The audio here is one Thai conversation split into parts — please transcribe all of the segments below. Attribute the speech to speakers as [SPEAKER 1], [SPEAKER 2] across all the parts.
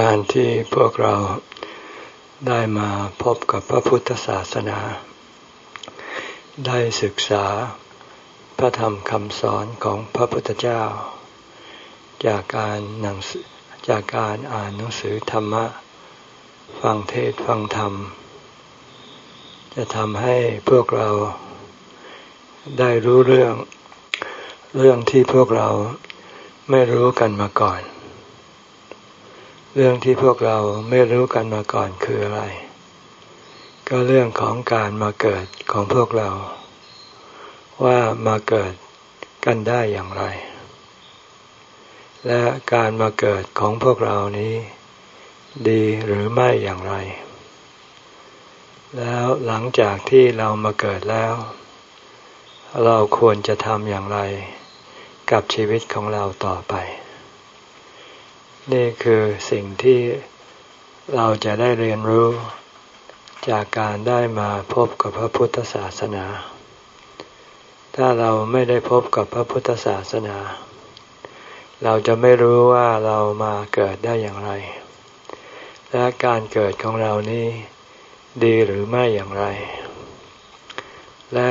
[SPEAKER 1] การที่พวกเราได้มาพบกับพระพุทธศาสนา ได้ศึกษาพระธรรมคำสอนของพระพุทธเจ้า จากการหนังจากการอ่านหนังสือธรรมะ ฟังเทศฟังธรรม จะทำให้พวกเราได้รู้เรื่องเรื่องที่พวกเราไม่รู้กันมาก่อน เรื่องที่พวกเราไม่รู้กันมาก่อนคืออะไร ก็เรื่องของการมาเกิดของพวกเรา ว่ามาเกิดกันได้อย่างไร และการมาเกิดของพวกเรานี้ ดีหรือไม่อย่างไร แล้วหลังจากที่เรามาเกิดแล้ว เราควรจะทำอย่างไร กับชีวิตของเราต่อไป นี่คือสิ่งที่เราจะได้เรียนรู้จากการได้มาพบกับพระพุทธศาสนา ถ้าเราไม่ได้พบกับพระพุทธศาสนา เราจะไม่รู้ว่าเรามาเกิดได้อย่างไร และการเกิดของเรานี้ดีหรือไม่อย่างไร และ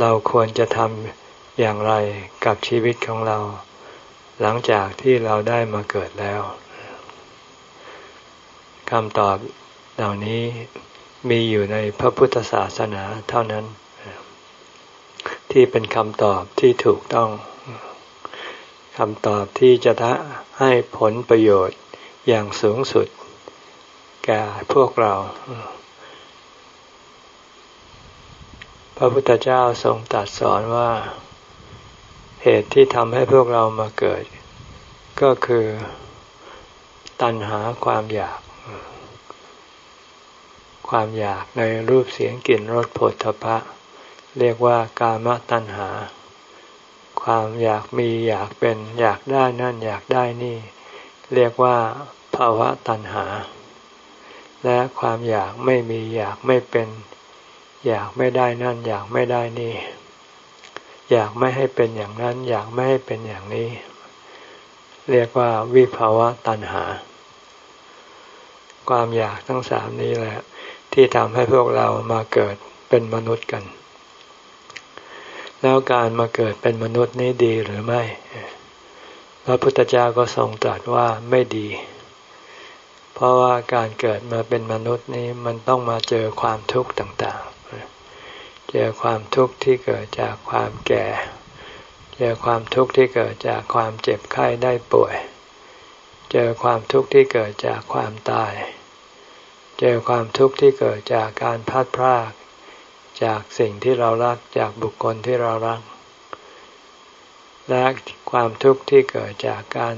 [SPEAKER 1] เราควรจะทำอย่างไรกับชีวิตของเรา หลังจากที่เราได้มาเกิดแล้วคำตอบเหล่านี้มีอยู่ในพระพุทธศาสนาเท่านั้น ที่เป็นคำตอบที่ถูกต้องคำตอบที่จะทะให้ผลประโยชน์อย่างสูงสุด แก่พวกเรา พระพุทธเจ้าทรงตรัสสอนว่า เหตุที่ทำให้พวกเรามาเกิด ก็คือตัณหาความอยาก ความอยากในรูปเสียงกลิ่นรสผลทพะ เรียกว่ากามตัณหา ความอยากมีอยากเป็นอยากได้นั่นอยากได้นี่ เรียกว่าภาวะตัณหา และความอยากไม่มีอยากไม่เป็น อยากไม่ได้นั่นอยากไม่ได้นี่ อยากไม่ให้เป็นอย่างนั้น อยากไม่ให้เป็นอย่างนี้ เรียกว่าวิภาวะตัณหา ความอยากทั้งสามนี้แหละ ที่ทำให้พวกเรามาเกิดเป็นมนุษย์กัน แล้วการมาเกิดเป็นมนุษย์นี้ดีหรือไม่ พระพุทธเจ้าก็ทรงตรัสว่าไม่ดี เพราะว่าการเกิดมาเป็นมนุษย์นี้มันต้องมาเจอความทุกข์ต่าง เจอความทุกข์ที่เกิดจากความแก่ เจอความทุกข์ที่เกิดจากความเจ็บไข้ได้ป่วย เจอความทุกข์ที่เกิดจากความตาย เจอความทุกข์ที่เกิดจากการพลัดพราก จากสิ่งที่เรารักจากบุคคลที่เรารัก และความทุกข์ที่เกิดจากการ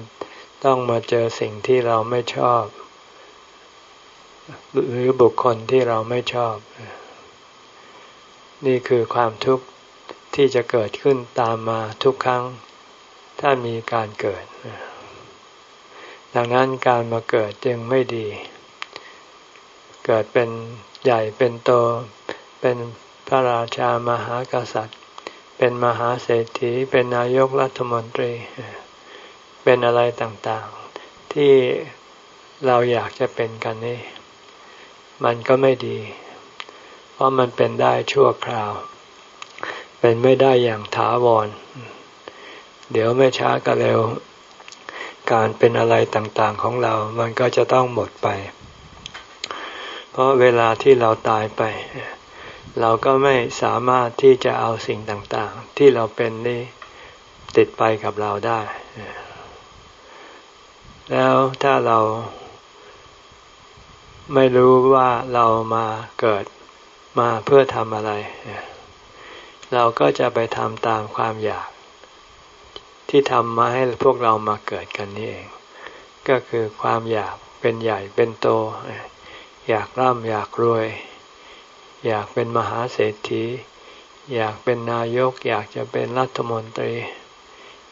[SPEAKER 1] ต้องมาเจอสิ่งที่เราไม่ชอบ หรือบุคคลที่เราไม่ชอบ นี่คือความทุกข์ที่จะเกิดขึ้นตามมาทุกครั้ง ถ้ามีการเกิด ดังนั้นการมาเกิดจึงไม่ดี เกิดเป็นใหญ่เป็นโต เป็นพระราชามหากษัตริย์ เป็นมหาเศรษฐี เป็นนายกรัฐมนตรี เป็นอะไรต่างๆ ที่เราอยากจะเป็นกันนี่ มันก็ไม่ดี ราะมันเป็นได้ชั่วคราว เป็นไม่ได้อย่างถาวร เดี๋ยวไม่ช้าก็เร็ว การเป็นอะไรต่างๆของเรา มันก็จะต้องหมดไป เพราะเวลาที่เราตายไป เราก็ไม่สามารถที่จะเอาสิ่งต่างๆ ที่เราเป็นนี่ติดไปกับเราได้ แล้วถ้าเราไม่รู้ว่าเรามาเกิด มาเพื่อทำอะไร เราก็จะไปทำตามความอยาก ที่ทำมาให้พวกเรามาเกิดกันนี่เอง ก็คือความอยากเป็นใหญ่เป็นโต อยากร่ำอยากรวย อยากเป็นมหาเศรษฐี อยากเป็นนายก อยากจะเป็นรัฐมนตรี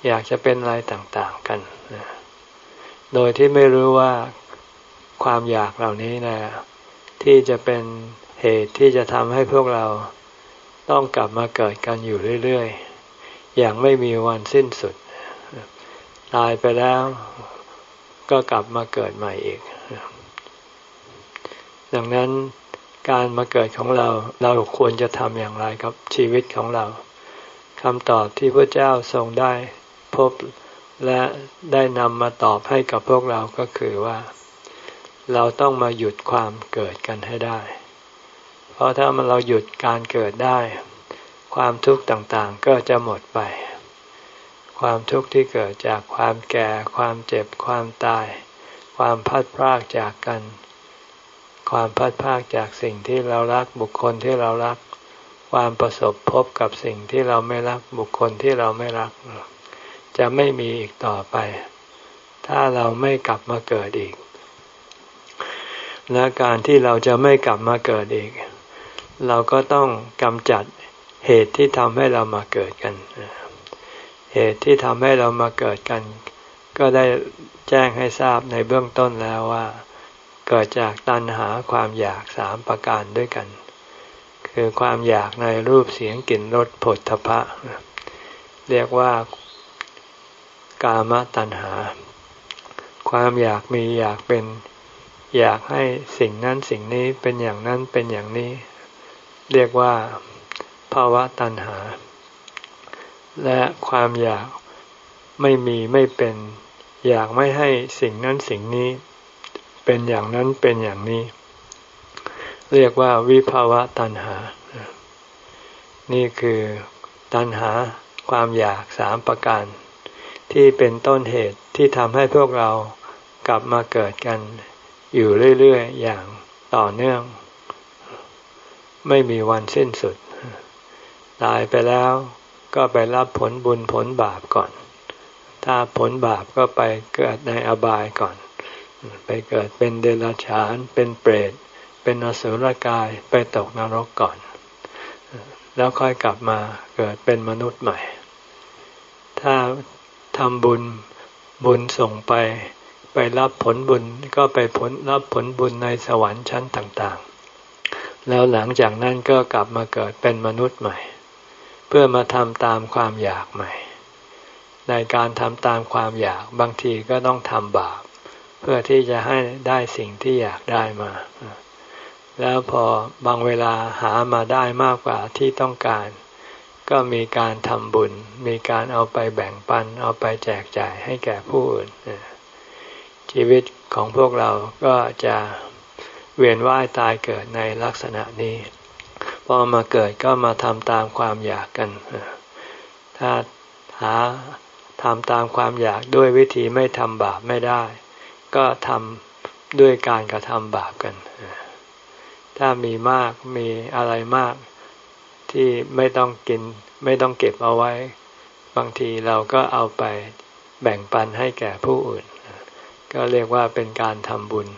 [SPEAKER 1] อยากจะเป็นอะไรต่างๆกัน โดยที่ไม่รู้ว่าความอยากเหล่านี้นะที่จะเป็น เหตุที่จะทำให้พวกเราต้องกลับมาเกิดกันอยู่เรื่อยๆ อย่างไม่มีวันสิ้นสุด ตายไปแล้วก็กลับมาเกิดใหม่อีก ดังนั้นการมาเกิดของเราเราควรจะทำอย่างไรกับชีวิตของเราคำตอบที่พระเจ้าทรงได้พบและได้นำมาตอบให้กับพวกเราก็คือว่า เราต้องมาหยุดความเกิดกันให้ได้ ราะถ้ามันเราหยุดการเกิดได้ ความทุกข์ต่างๆก็จะหมดไป ความทุกข์ที่เกิดจากความแก่ ความเจ็บ ความตาย ความพัดพรากจากกัน ความพัดพรากจากสิ่งที่เรารักบุคคลที่เรารัก ความประสบพบกับสิ่งที่เราไม่รักบุคคลที่เราไม่รัก จะไม่มีอีกต่อไป ถ้าเราไม่กลับมาเกิดอีก และการที่เราจะไม่กลับมาเกิดอีก เราก็ต้องกำจัดเหตุที่ทำให้เรามาเกิดกัน เหตุที่ทำให้เรามาเกิดกัน ก็ได้แจ้งให้ทราบในเบื้องต้นแล้วว่า เกิดจากตัณหาความอยากสามประการด้วยกัน คือความอยากในรูปเสียงกลิ่นรสผลทพะ เรียกว่ากามตัณหา ความอยากมีอยากเป็น อยากให้สิ่งนั้นสิ่งนี้เป็นอย่างนั้นเป็นอย่างนี้ เรียกว่าภาวะตัณหา และความอยากไม่มีไม่เป็น อยากไม่ให้สิ่งนั้นสิ่งนี้ เป็นอย่างนั้นเป็นอย่างนี้ เรียกว่าวิภาวะตัณหา นี่คือตัณหาความอยากสามประการ ที่เป็นต้นเหตุที่ทำให้พวกเรากลับมาเกิดกัน อยู่เรื่อย ๆ อย่างต่อเนื่อง ไม่มีวันสิ้นสุด ตายไปแล้วก็ไปรับผลบุญผลบาปก่อน ถ้าผลบาปก็ไปเกิดในอบายก่อน ไปเกิดเป็นเดรัจฉาน เป็นเปรต เป็นอสุรกาย ไปตกนรกก่อน แล้วค่อยกลับมาเกิดเป็นมนุษย์ใหม่ ถ้าทำบุญบุญส่งไป ไปรับผลบุญก็ไปผลรับผลบุญในสวรรค์ชั้นต่าง แล้วหลังจากนั้นก็กลับมาเกิดเป็นมนุษย์ใหม่ เพื่อมาทำตามความอยากใหม่ ในการทำตามความอยากบางทีก็ต้องทำบาป เพื่อที่จะให้ได้สิ่งที่อยากได้มา แล้วพอบางเวลาหามาได้มากกว่าที่ต้องการ ก็มีการทำบุญ มีการเอาไปแบ่งปัน เอาไปแจกจ่ายให้แก่ผู้อื่นชีวิตของพวกเราก็จะ เวียนว่ายตายเกิดในลักษณะนี้ พอมาเกิดก็มาทำตามความอยากกัน ถ้าหาทำตามความอยากด้วยวิธีไม่ทำบาปไม่ได้ ก็ทำด้วยการกระทำบาปกัน ถ้ามีมากมีอะไรมากที่ไม่ต้องกิน ไม่ต้องเก็บเอาไว้ บางทีเราก็เอาไปแบ่งปันให้แก่ผู้อื่น ก็เรียกว่าเป็นการทำบุญ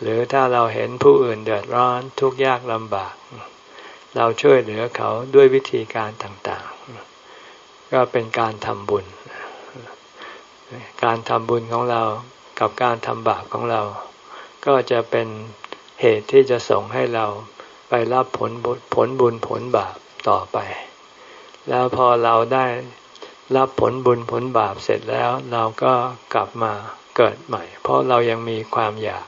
[SPEAKER 1] หรือถ้าเราเห็นผู้อื่นเดือดร้อนทุกข์ยากลำบาก เราช่วยเหลือเขาด้วยวิธีการต่างๆ ก็เป็นการทำบุญ การทำบุญของเรากับการทำบาปของเรา ก็จะเป็นเหตุที่จะส่งให้เราไปรับผลบุญผลบุญผลบาปต่อไป แล้วพอเราได้รับผลบุญผลบาปเสร็จแล้ว เราก็กลับมาเกิดใหม่ เพราะเรายังมีความอยาก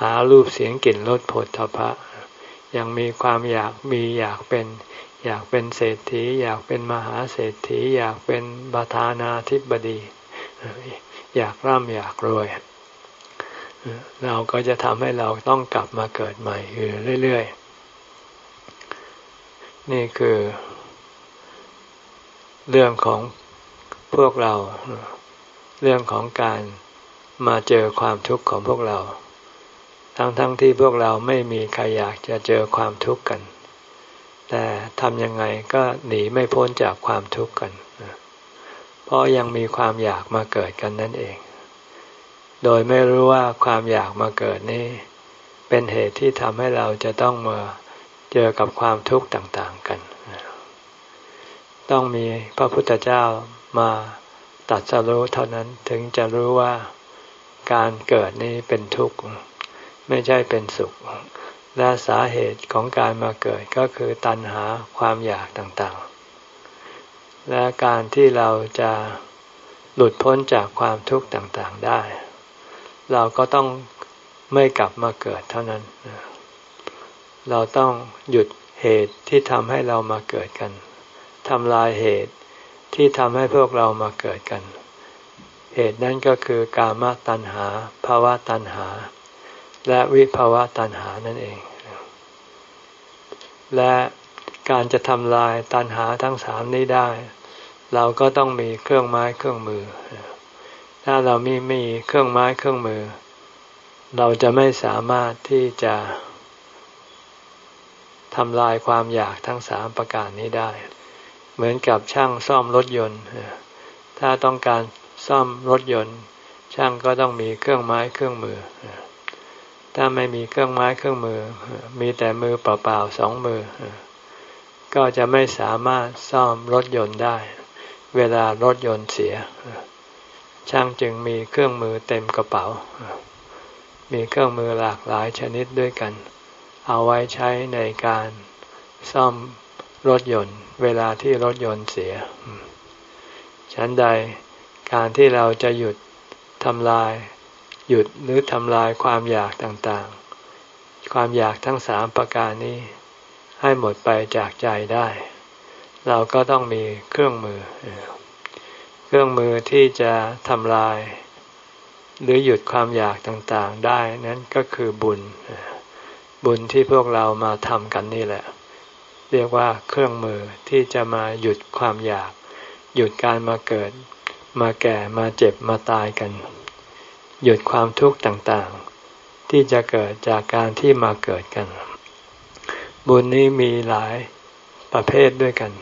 [SPEAKER 1] หารูปเสียงกลิ่นรสผลทพะ ยังมีความอยากมีอยากเป็น อยากเป็นเศรษฐี อยากเป็นมหาเศรษฐี อยากเป็นประธานาธิบดี อยากร่ำอยากรวย เราก็จะทำให้เราต้องกลับมาเกิดใหม่อยู่เรื่อยๆ นี่คือเรื่องของพวกเรา เรื่องของการมาเจอความทุกข์ของพวกเรา ทั้งๆทที่พวกเราไม่มีใครอยากจะเจอความทุกข์กัน แต่ทำยังไงก็หนีไม่พ้นจากความทุกข์กัน เพราะยังมีความอยากมาเกิดกันนั่นเอง โดยไม่รู้ว่าความอยากมาเกิดนี้ เป็นเหตุที่ทำให้เราจะต้องมาเจอกับความทุกข์ต่างๆกัน ต้องมีพระพุทธเจ้ามาตัดสรู้เท่านั้นถึงจะรู้ว่าการเกิดนี้เป็นทุกข์ ไม่ใช่เป็นสุข และสาเหตุของการมาเกิดก็คือตัณหาความอยากต่างๆ และการที่เราจะหลุดพ้นจากความทุกข์ต่างๆได้ เราก็ต้องไม่กลับมาเกิดเท่านั้น เราต้องหยุดเหตุที่ทำให้เรามาเกิดกันทำลายเหตุที่ทำให้พวกเรามาเกิดกัน เหตุนั้นก็คือกามตัณหาภาวะตัณหา และวิภาวะตัณหานั่นเอง และการจะทำลายตัณหาทั้งสามนี้ได้ เราก็ต้องมีเครื่องไม้เครื่องมือ ถ้าเรามีมีเครื่องไม้เครื่องมือ เราจะไม่สามารถที่จะทำลายความอยากทั้งสามประการนี้ได้ เหมือนกับช่างซ่อมรถยนต์ ถ้าต้องการซ่อมรถยนต์ ช่างก็ต้องมีเครื่องไม้เครื่องมือ ถ้าไม่มีเครื่องไม้เครื่องมือ มีแต่มือเปล่าๆสองมือ ก็จะไม่สามารถซ่อมรถยนต์ได้ เวลารถยนต์เสีย ช่างจึงมีเครื่องมือเต็มกระเป๋า มีเครื่องมือหลากหลายชนิดด้วยกัน เอาไว้ใช้ในการซ่อมรถยนต์ เวลาที่รถยนต์เสีย ฉันใดการที่เราจะหยุดทำลาย หยุดหรือทำลายความอยากต่างๆ ความอยากทั้งสามประการนี้ ให้หมดไปจากใจได้ เราก็ต้องมีเครื่องมือ เครื่องมือที่จะทำลาย หรือหยุดความอยากต่างๆได้นั้นก็คือบุญ บุญที่พวกเรามาทำกันนี่แหละ เรียกว่าเครื่องมือที่จะมาหยุดความอยาก หยุดการมาเกิด มาแก่มาเจ็บมาตายกัน หยุดความทุกข์ต่างๆ ที่จะเกิดจากการที่มาเกิดกัน บุญนี้มีหลายประเภทด้วยกัน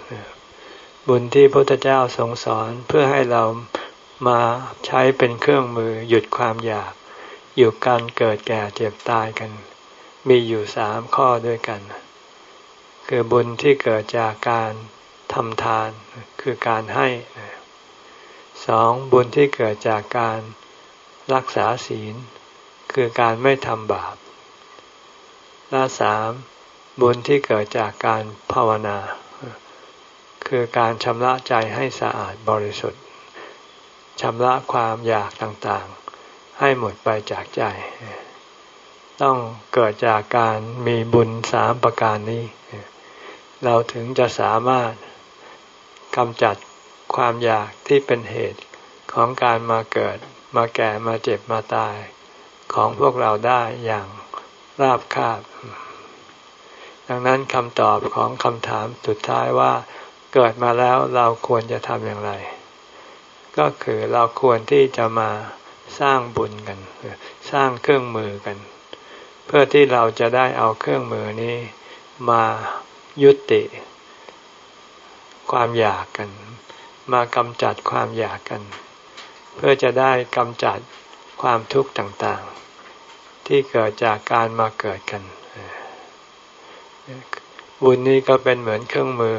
[SPEAKER 1] บุญที่พระพุทธเจ้าทรงสอนเพื่อให้เรามาใช้เป็นเครื่องมือหยุดความอยาก หยุดการเกิดแก่เจ็บตายกัน มีอยู่สามข้อด้วยกัน คือบุญที่เกิดจากการทำทานคือการให้สองบุญที่เกิดจากการ รักษาศีล คือการไม่ทำบาปและสามบุญที่เกิดจากการภาวนา คือการชำระใจให้สะอาดบริสุทธิ์ชำระความอยากต่างๆ ให้หมดไปจากใจ ต้องเกิดจากการมีบุญสามประการนี้ เราถึงจะสามารถกำจัดความอยากที่เป็นเหตุของการมาเกิด มาแก่มาเจ็บมาตายของพวกเราได้อย่างราบคาบ ดังนั้นคำตอบของคำถามสุดท้ายว่าเกิดมาแล้วเราควรจะทำอย่างไร ก็คือเราควรที่จะมาสร้างบุญกัน สร้างเครื่องมือกัน เพื่อที่เราจะได้เอาเครื่องมือนี้มายุติ ความอยากกัน มากำจัดความอยากกัน เพื่อจะได้กำจัดความทุกข์ต่างๆ ที่เกิดจากการมาเกิดกัน บุญนี้ก็เป็นเหมือนเครื่องมือ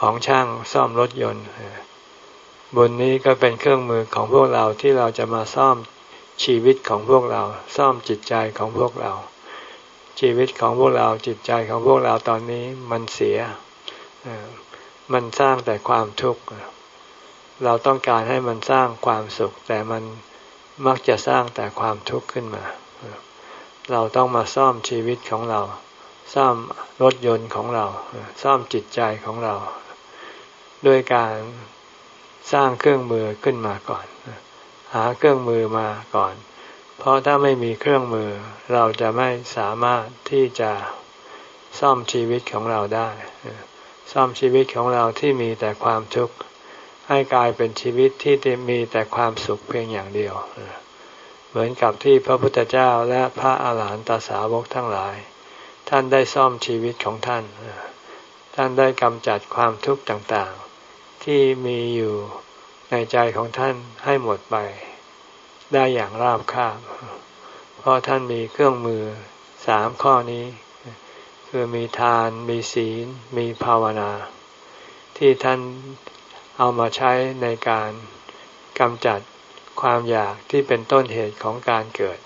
[SPEAKER 1] ของช่างซ่อมรถยนต์บุญนี้ก็เป็นเครื่องมือของพวกเราที่เราจะมาซ่อมชีวิตของพวกเรา ซ่อมจิตใจของพวกเรา ชีวิตของพวกเราจิตใจของพวกเราตอนนี้มันเสีย มันสร้างแต่ความทุกข์ เราต้องการให้มันสร้างความสุข แต่มันมักจะสร้างแต่ความทุกข์ขึ้นมา เราต้องมาซ่อมชีวิตของเรา ซ่อมรถยนต์ของเรา ซ่อมจิตใจของเรา ด้วยการสร้างเครื่องมือขึ้นมาก่อน หาเครื่องมือมาก่อน เพราะถ้าไม่มีเครื่องมือ เราจะไม่สามารถที่จะซ่อมชีวิตของเราได้ ซ่อมชีวิตของเราที่มีแต่ความทุกข์ ให้กลายเป็นชีวิตที่มีแต่ความสุขเพียงอย่างเดียว เหมือนกับที่พระพุทธเจ้าและพระอาหารหันตสาวกทั้งหลาย ท่านได้ซ่อมชีวิตของท่าน ท่านได้กำจัดความทุกข์ต่างๆ ที่มีอยู่ในใจของท่านให้หมดไป ได้อย่างราบคาบ เพราะท่านมีเครื่องมือสามข้อนี้ คือมีทาน มีศีล มีภาวนา ที่ท่าน เอามาใช้ในการกำจัดความอยากที่เป็นต้นเหตุของการเกิด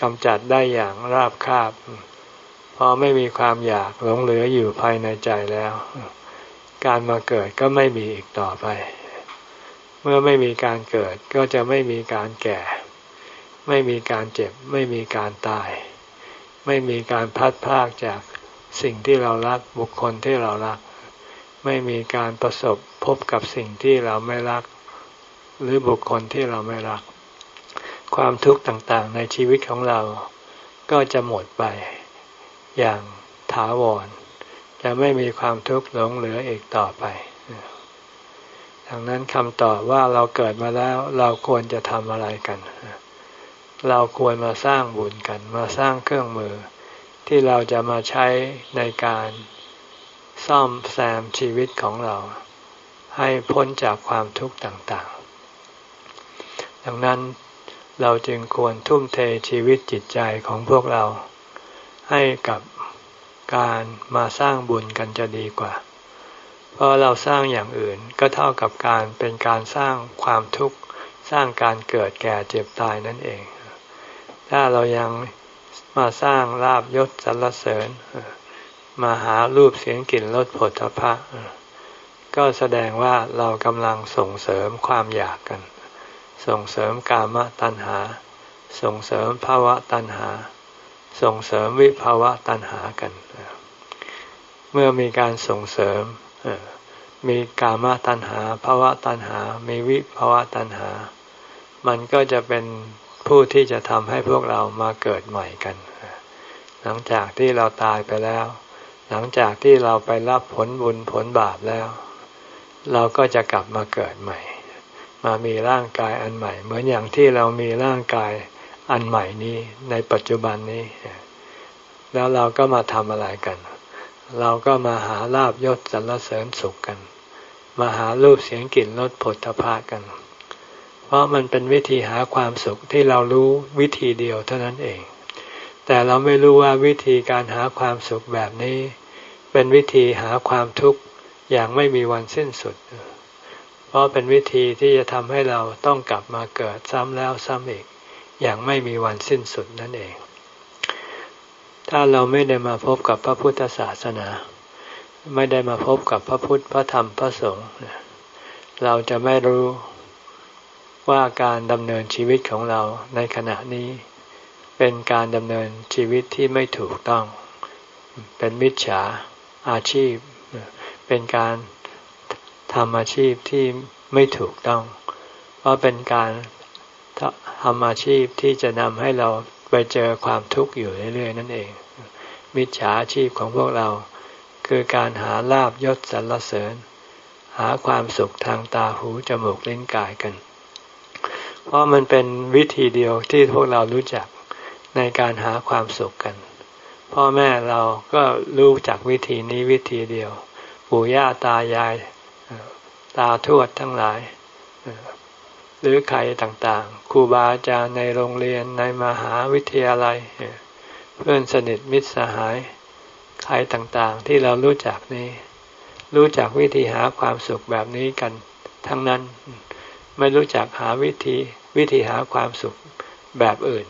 [SPEAKER 1] กำจัดได้อย่างราบคาบพอไม่มีความอยากหลงเหลืออยู่ภายในใจแล้ว การมาเกิดก็ไม่มีอีกต่อไป เมื่อไม่มีการเกิดก็จะไม่มีการแก่ ไม่มีการเจ็บ ไม่มีการตาย ไม่มีการพัดพากจากสิ่งที่เรารักบุคคลที่เรารัก ไม่มีการประสบพบกับสิ่งที่เราไม่รัก หรือบุคคลที่เราไม่รัก ความทุกข์ต่างๆ ในชีวิตของเราก็จะหมดไปอย่างถาวร จะไม่มีความทุกข์หลงเหลืออีกต่อไปดังนั้นคำตอบว่าเราเกิดมาแล้วเราควรจะทำอะไรกัน เราควรมาสร้างบุญกัน มาสร้างเครื่องมือที่เราจะมาใช้ในการ ซ่อมแซมชีวิตของเรา ให้พ้นจากความทุกข์ต่างๆ ดังนั้นเราจึงควรทุ่มเทชีวิตจิตใจของพวกเรา ให้กับการมาสร้างบุญกันจะดีกว่า เพราะเราสร้างอย่างอื่นก็เท่ากับการเป็นการสร้างความทุกข์ สร้างการเกิดแก่เจ็บตายนั่นเอง ถ้าเรายังมาสร้างลาบยศสรรเสริญ มาหารูปเสียงกลิ่นรสผลพระก็แสดงว่าเรากำลังส่งเสริมความอยากกัน ส่งเสริมกามตัณหา ส่งเสริมภาวะตัณหา ส่งเสริมวิภาวะตัณหากัน เมื่อมีการส่งเสริมมีกามตัณหาภาวะตัณหา มีวิภาวะตัณหา มันก็จะเป็นผู้ที่จะทำให้พวกเรามาเกิดใหม่กัน หลังจากที่เราตายไปแล้ว หลังจากที่เราไปรับผลบุญผลบาปแล้ว เราก็จะกลับมาเกิดใหม่ มามีร่างกายอันใหม่ เหมือนอย่างที่เรามีร่างกายอันใหม่นี้ในปัจจุบันนี้ แล้วเราก็มาทำอะไรกัน เราก็มาหาลาบยศสรรเสริญสุขกัน มาหารูปเสียงกลิ่นรสผลทพะกัน เพราะมันเป็นวิธีหาความสุขที่เรารู้วิธีเดียวเท่านั้นเอง แต่เราไม่รู้ว่าวิธีการหาความสุขแบบนี้ เป็นวิธีหาความทุกข์อย่างไม่มีวันสิ้นสุด เพราะเป็นวิธีที่จะทำให้เราต้องกลับมาเกิดซ้ำแล้วซ้ำอีก อย่างไม่มีวันสิ้นสุดนั่นเอง ถ้าเราไม่ได้มาพบกับพระพุทธศาสนา ไม่ได้มาพบกับพระพุทธพระธรรมพระสงฆ์เราจะไม่รู้ว่าการดำเนินชีวิตของเราในขณะนี้ เป็นการดำเนินชีวิตที่ไม่ถูกต้อง เป็นมิจฉา อาชีพ เป็นการทำอาชีพที่ไม่ถูกต้อง เพราะเป็นการทำอาชีพที่จะนำให้เราไปเจอความทุกข์อยู่เรื่อยๆ นั่นเอง มิจฉาชีพของพวกเรา คือการหาลาบยศสรรเสริญ หาความสุขทางตาหูจมูกลิ้นกายกัน เพราะมันเป็นวิธีเดียวที่พวกเรารู้จักในการหาความสุขกัน พ่อแม่เราก็รู้จักวิธีนี้วิธีเดียว ปู่ย่าตายาย ตาทวดทั้งหลาย หรือใครต่างๆครูบาอาจารย์ในโรงเรียนในมหาวิทยาลัย เพื่อนสนิทมิตรสหาย ใครต่างๆที่เรารู้จักนี้ รู้จักวิธีหาความสุขแบบนี้กัน ทั้งนั้นไม่รู้จักหาวิธีวิธีหาความสุขแบบอื่น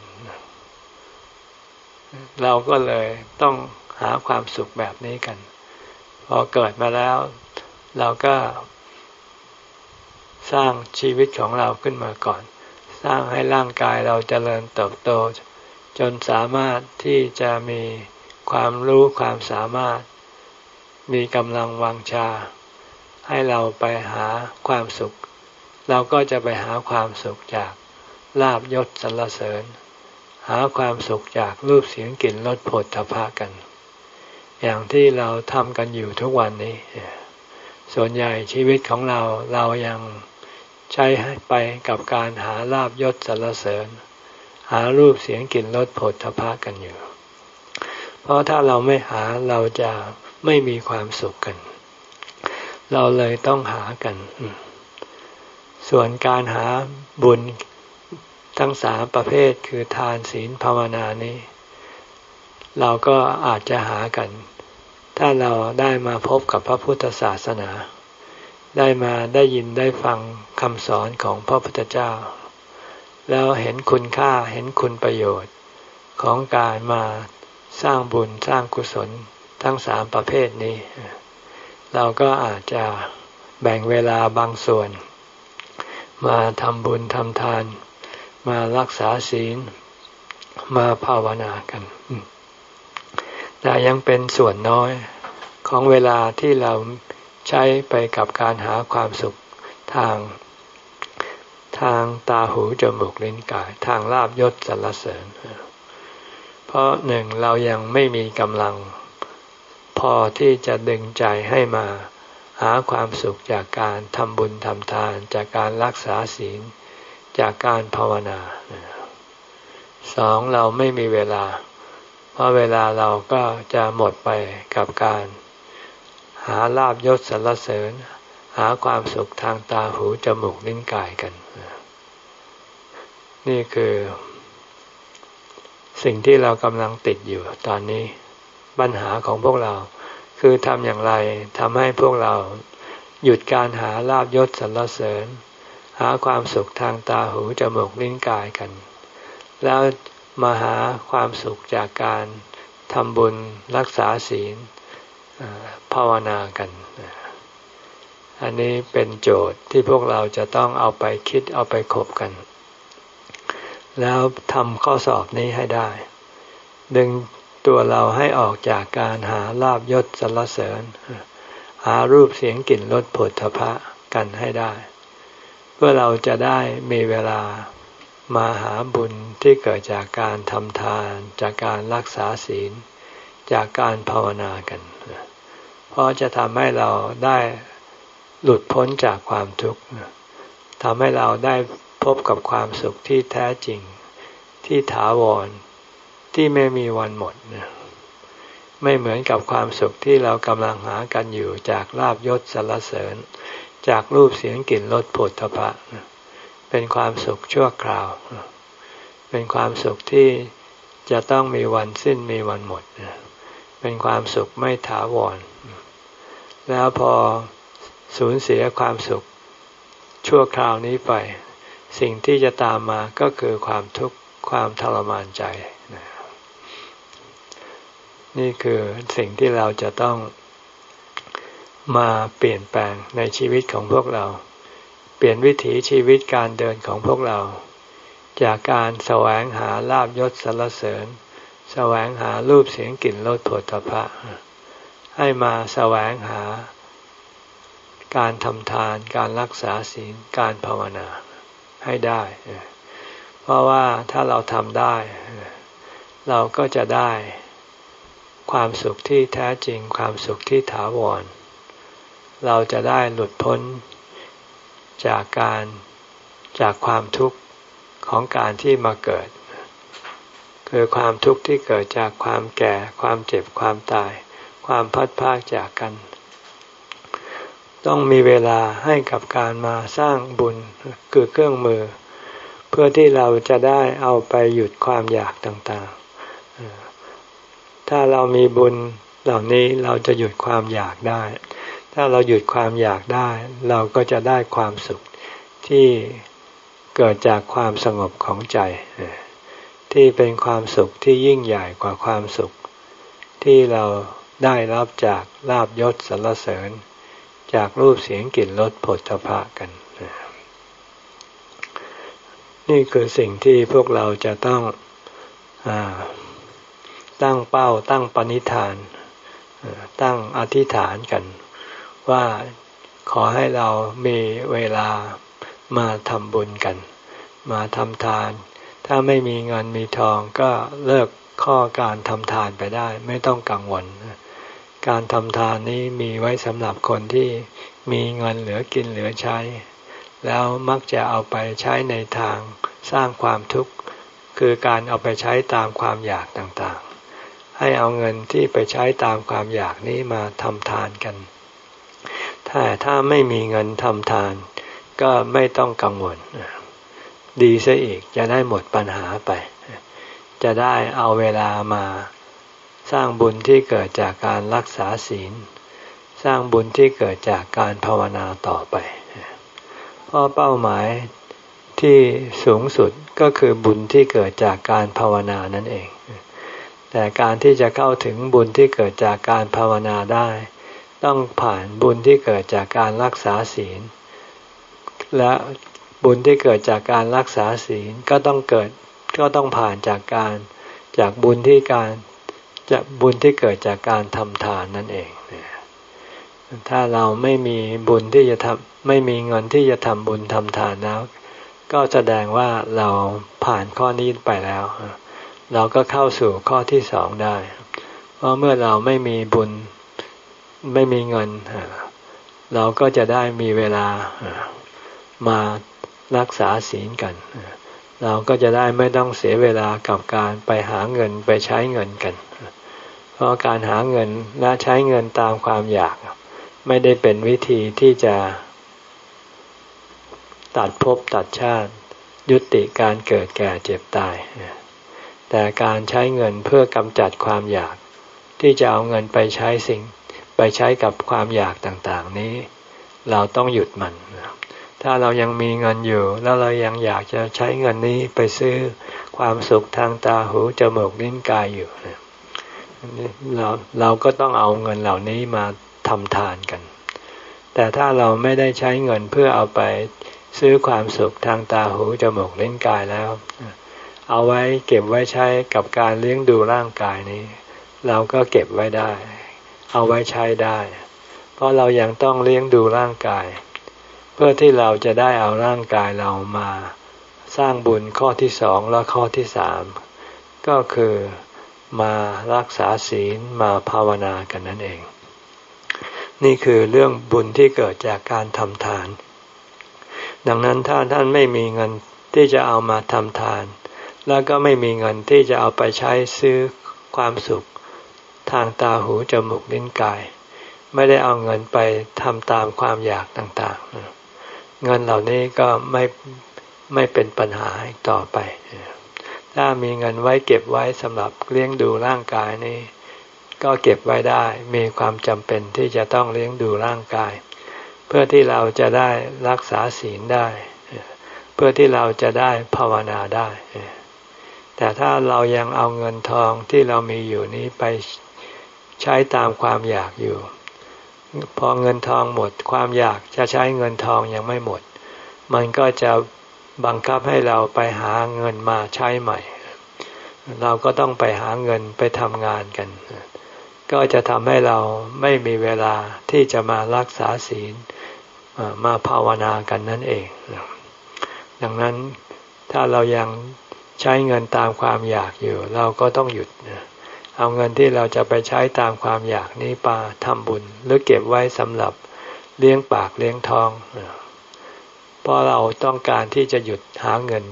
[SPEAKER 1] เราก็เลยต้องหาความสุขแบบนี้กัน พอเกิดมาแล้ว เราก็สร้างชีวิตของเราขึ้นมาก่อน สร้างให้ร่างกายเราจเจริญเติบโต จนสามารถที่จะมีความรู้ความสามารถ มีกำลังวังชา ให้เราไปหาความสุข เราก็จะไปหาความสุขจากลาบยศสรรเสริญ หาความสุขจากรูปเสียงกลิ่นรสผลทพะกัน อย่างที่เราทำกันอยู่ทุกวันนี้ ส่วนใหญ่ชีวิตของเราเรายังใช้ไปกับการหาลาบยศสรรเสริญ หารูปเสียงกลิ่นรสผลทพะกันอยู่ เพราะถ้าเราไม่หาเราจะไม่มีความสุขกัน เราเลยต้องหากัน ส่วนการหาบุญ ทั้งสามประเภทคือทานศีลภาวนานี้ เราก็อาจจะหากัน ถ้าเราได้มาพบกับพระพุทธศาสนา ได้มาได้ยินได้ฟังคำสอนของพระพุทธเจ้า แล้วเห็นคุณค่าเห็นคุณประโยชน์ของการมาสร้างบุญสร้างกุศลทั้งสามประเภทนี้ เราก็อาจจะแบ่งเวลาบางส่วน มาทำบุญทำทาน มารักษาศีล มาภาวนากัน แต่ยังเป็นส่วนน้อยของเวลาที่เราใช้ไปกับการหาความสุขทาง ทางตาหูจมูกลิ้นกาย ทางลาบยศสรรเสริญ เพราะหนึ่งเรายังไม่มีกำลัง พอที่จะดึงใจให้มาหาความสุขจากการทำบุญทำทานจากการรักษาศีล จากการภาวนาสองเราไม่มีเวลา เพราะเวลาเราก็จะหมดไปกับการ หาลาบยศสรรเสริญ หาความสุขทางตาหูจมูกลิ้นกายกัน นี่คือ สิ่งที่เรากำลังติดอยู่ตอนนี้ ปัญหาของพวกเรา คือทำอย่างไรทำให้พวกเราหยุดการหาลาบยศสรรเสริญ หาความสุขทางตาหูจมูกลิ้นกายกัน แล้วมาหาความสุขจากการทำบุญรักษาศีลภาวนากัน อันนี้เป็นโจทย์ที่พวกเราจะต้องเอาไปคิดเอาไปคบกัน แล้วทำข้อสอบนี้ให้ได้ ดึงตัวเราให้ออกจากการหาลาบยศสรรเสริญ หารูปเสียงกลิ่นรสผลทพะกันให้ได้ เพื่อเราจะได้มีเวลามาหาบุญที่เกิดจากการทำทาน จากการรักษาศีล จากการภาวนากัน เพราะจะทำให้เราได้หลุดพ้นจากความทุกข์ทำให้เราได้พบกับความสุขที่แท้จริง ที่ถาวรที่ไม่มีวันหมดไม่เหมือนกับความสุขที่เรากำลังหากันอยู่จากลาบยศสรรเสริญ จากรูปเสียงกลิ่นรสผลทพะเป็นความสุขชั่วคราว เป็นความสุขที่จะต้องมีวันสิ้นมีวันหมด เป็นความสุขไม่ถาวร แล้วพอสูญเสียความสุขชั่วคราวนี้ไป สิ่งที่จะตามมาก็คือความทุกข์ความทรมานใจ นี่คือสิ่งที่เราจะต้อง มาเปลี่ยนแปลงในชีวิตของพวกเรา เปลี่ยนวิถีชีวิตการเดินของพวกเรา จากการแสวงหาลาบยศสรรเสริญ แสวงหารูปเสียงกลิ่นรสผลตภะให้มาแสวงหา การทำทานการรักษาศีลการภาวนาให้ได้ เพราะว่าถ้าเราทำได้ เราก็จะได้ความสุขที่แท้จริงความสุขที่ถาวร เราจะได้หลุดพ้นจากการจากความทุกข์ของการที่มาเกิด คือความทุกข์ที่เกิดจากความแก่ ความเจ็บความตาย ความพัดพากจากกัน ต้องมีเวลาให้กับการมาสร้างบุญคือเครื่องมือ เพื่อที่เราจะได้เอาไปหยุดความอยากต่างๆ ถ้าเรามีบุญเหล่านี้เราจะหยุดความอยากได้ ถ้าเราหยุดความอยากได้ เราก็จะได้ความสุขที่เกิดจากความสงบของใจ ที่เป็นความสุขที่ยิ่งใหญ่กว่าความสุข ที่เราได้รับจากลาบยศสรรเสริญ จากรูปเสียงกลิ่นรสผลพะกัน นี่คือสิ่งที่พวกเราจะต้องอตั้งเป้าตั้งปณิธาน ตั้งอธิษฐานกัน ว่าขอให้เรามีเวลามาทำบุญกัน มาทำทาน ถ้าไม่มีเงินมีทองก็เลิกข้อการทำทานไปได้ ไม่ต้องกังวล การทำทานนี้มีไว้สำหรับคนที่มีเงินเหลือกินเหลือใช้ แล้วมักจะเอาไปใช้ในทางสร้างความทุกข์ คือการเอาไปใช้ตามความอยากต่างๆ ให้เอาเงินที่ไปใช้ตามความอยากนี้มาทำทานกัน ถ้าถ้าไม่มีเงินทำทาน ก็ไม่ต้องกังวล ดีซะอีกจะได้หมดปัญหาไป จะได้เอาเวลามาสร้างบุญที่เกิดจากการรักษาศีล สร้างบุญที่เกิดจากการภาวนาต่อไป เพราะเป้าหมายที่สูงสุดก็คือบุญที่เกิดจากการภาวนานั่นเอง แต่การที่จะเข้าถึงบุญที่เกิดจากการภาวนาได้ ต้องผ่านบุญที่เกิดจากการรักษาศีล และบุญที่เกิดจากการรักษาศีลก็ต้องเกิดก็ต้องผ่านจากการจากบุญที่การจากบุญที่เกิดจากการทำทานนั่นเองถ้าเราไม่มีบุญที่จะทำไม่มีเงินที่จะทำบุญทำทานแล้ว ก็แสดงว่าเราผ่านข้อนี้ไปแล้ว เราก็เข้าสู่ข้อที่สองได้ เพราะเมื่อเราไม่มีบุญ ไม่มีเงิน เราก็จะได้มีเวลามารักษาศีลกัน เราก็จะได้ไม่ต้องเสียเวลากับการไปหาเงินไปใช้เงินกัน เพราะการหาเงินและใช้เงินตามความอยาก ไม่ได้เป็นวิธีที่จะ ตัดภพตัดชาติยุติการเกิดแก่เจ็บตาย แต่การใช้เงินเพื่อกำจัดความอยาก ที่จะเอาเงินไปใช้สิ่ง ไปใช้กับความอยากต่างๆนี้ เราต้องหยุดมัน ถ้าเรายังมีเงินอยู่ แล้วเรายังอยากจะใช้เงินนี้ไปซื้อความสุขทางตาหูจมูกลิ้นกายอยู่เราเราก็ต้องเอาเงินเหล่านี้มาทำทานกัน แต่ถ้าเราไม่ได้ใช้เงินเพื่อเอาไปซื้อความสุขทางตาหูจมูกลิ้นกายแล้ว เอาไว้เก็บไว้ใช้กับการเลี้ยงดูร่างกายนี้ เราก็เก็บไว้ได้ เอาไว้ใช้ได้ เพราะเรายังต้องเลี้ยงดูร่างกาย เพื่อที่เราจะได้เอาร่างกายเรามาสร้างบุญข้อที่สองและข้อที่สามก็คือมารักษาศีลมาภาวนากันนั่นเอง นี่คือเรื่องบุญที่เกิดจากการทำทาน ดังนั้นถ้าท่านไม่มีเงินที่จะเอามาทำทาน แล้วก็ไม่มีเงินที่จะเอาไปใช้ซื้อความสุข ทางตาหูจมูกลิ้นกาย ไม่ได้เอาเงินไปทำตามความอยากต่างๆ เงินเหล่านี้ก็ไม่ไม่เป็นปัญหาอีกต่อไป ถ้ามีเงินไว้เก็บไว้สำหรับเลี้ยงดูร่างกายนี้ก็เก็บไว้ได้มีความจำเป็นที่จะต้องเลี้ยงดูร่างกาย เพื่อที่เราจะได้รักษาศีลได้ เพื่อที่เราจะได้ภาวนาได้ แต่ถ้าเรายังเอาเงินทองที่เรามีอยู่นี้ไป ใช้ตามความอยากอยู่ พอเงินทองหมด ความอยากจะใช้เงินทองยังไม่หมด มันก็จะบังคับให้เราไปหาเงินมาใช้ใหม่ เราก็ต้องไปหาเงินไปทำงานกัน ก็จะทำให้เราไม่มีเวลาที่จะมารักษาศีลมาภาวนากันนั่นเอง ดังนั้นถ้าเรายังใช้เงินตามความอยากอยู่ เราก็ต้องหยุด เอาเงินที่เราจะไปใช้ตามความอยากนี้ปาทำบุญ หรือเก็บไว้สำหรับเลี้ยงปากเลี้ยงท้องเพราะเราต้องการที่จะหยุดหาเงิน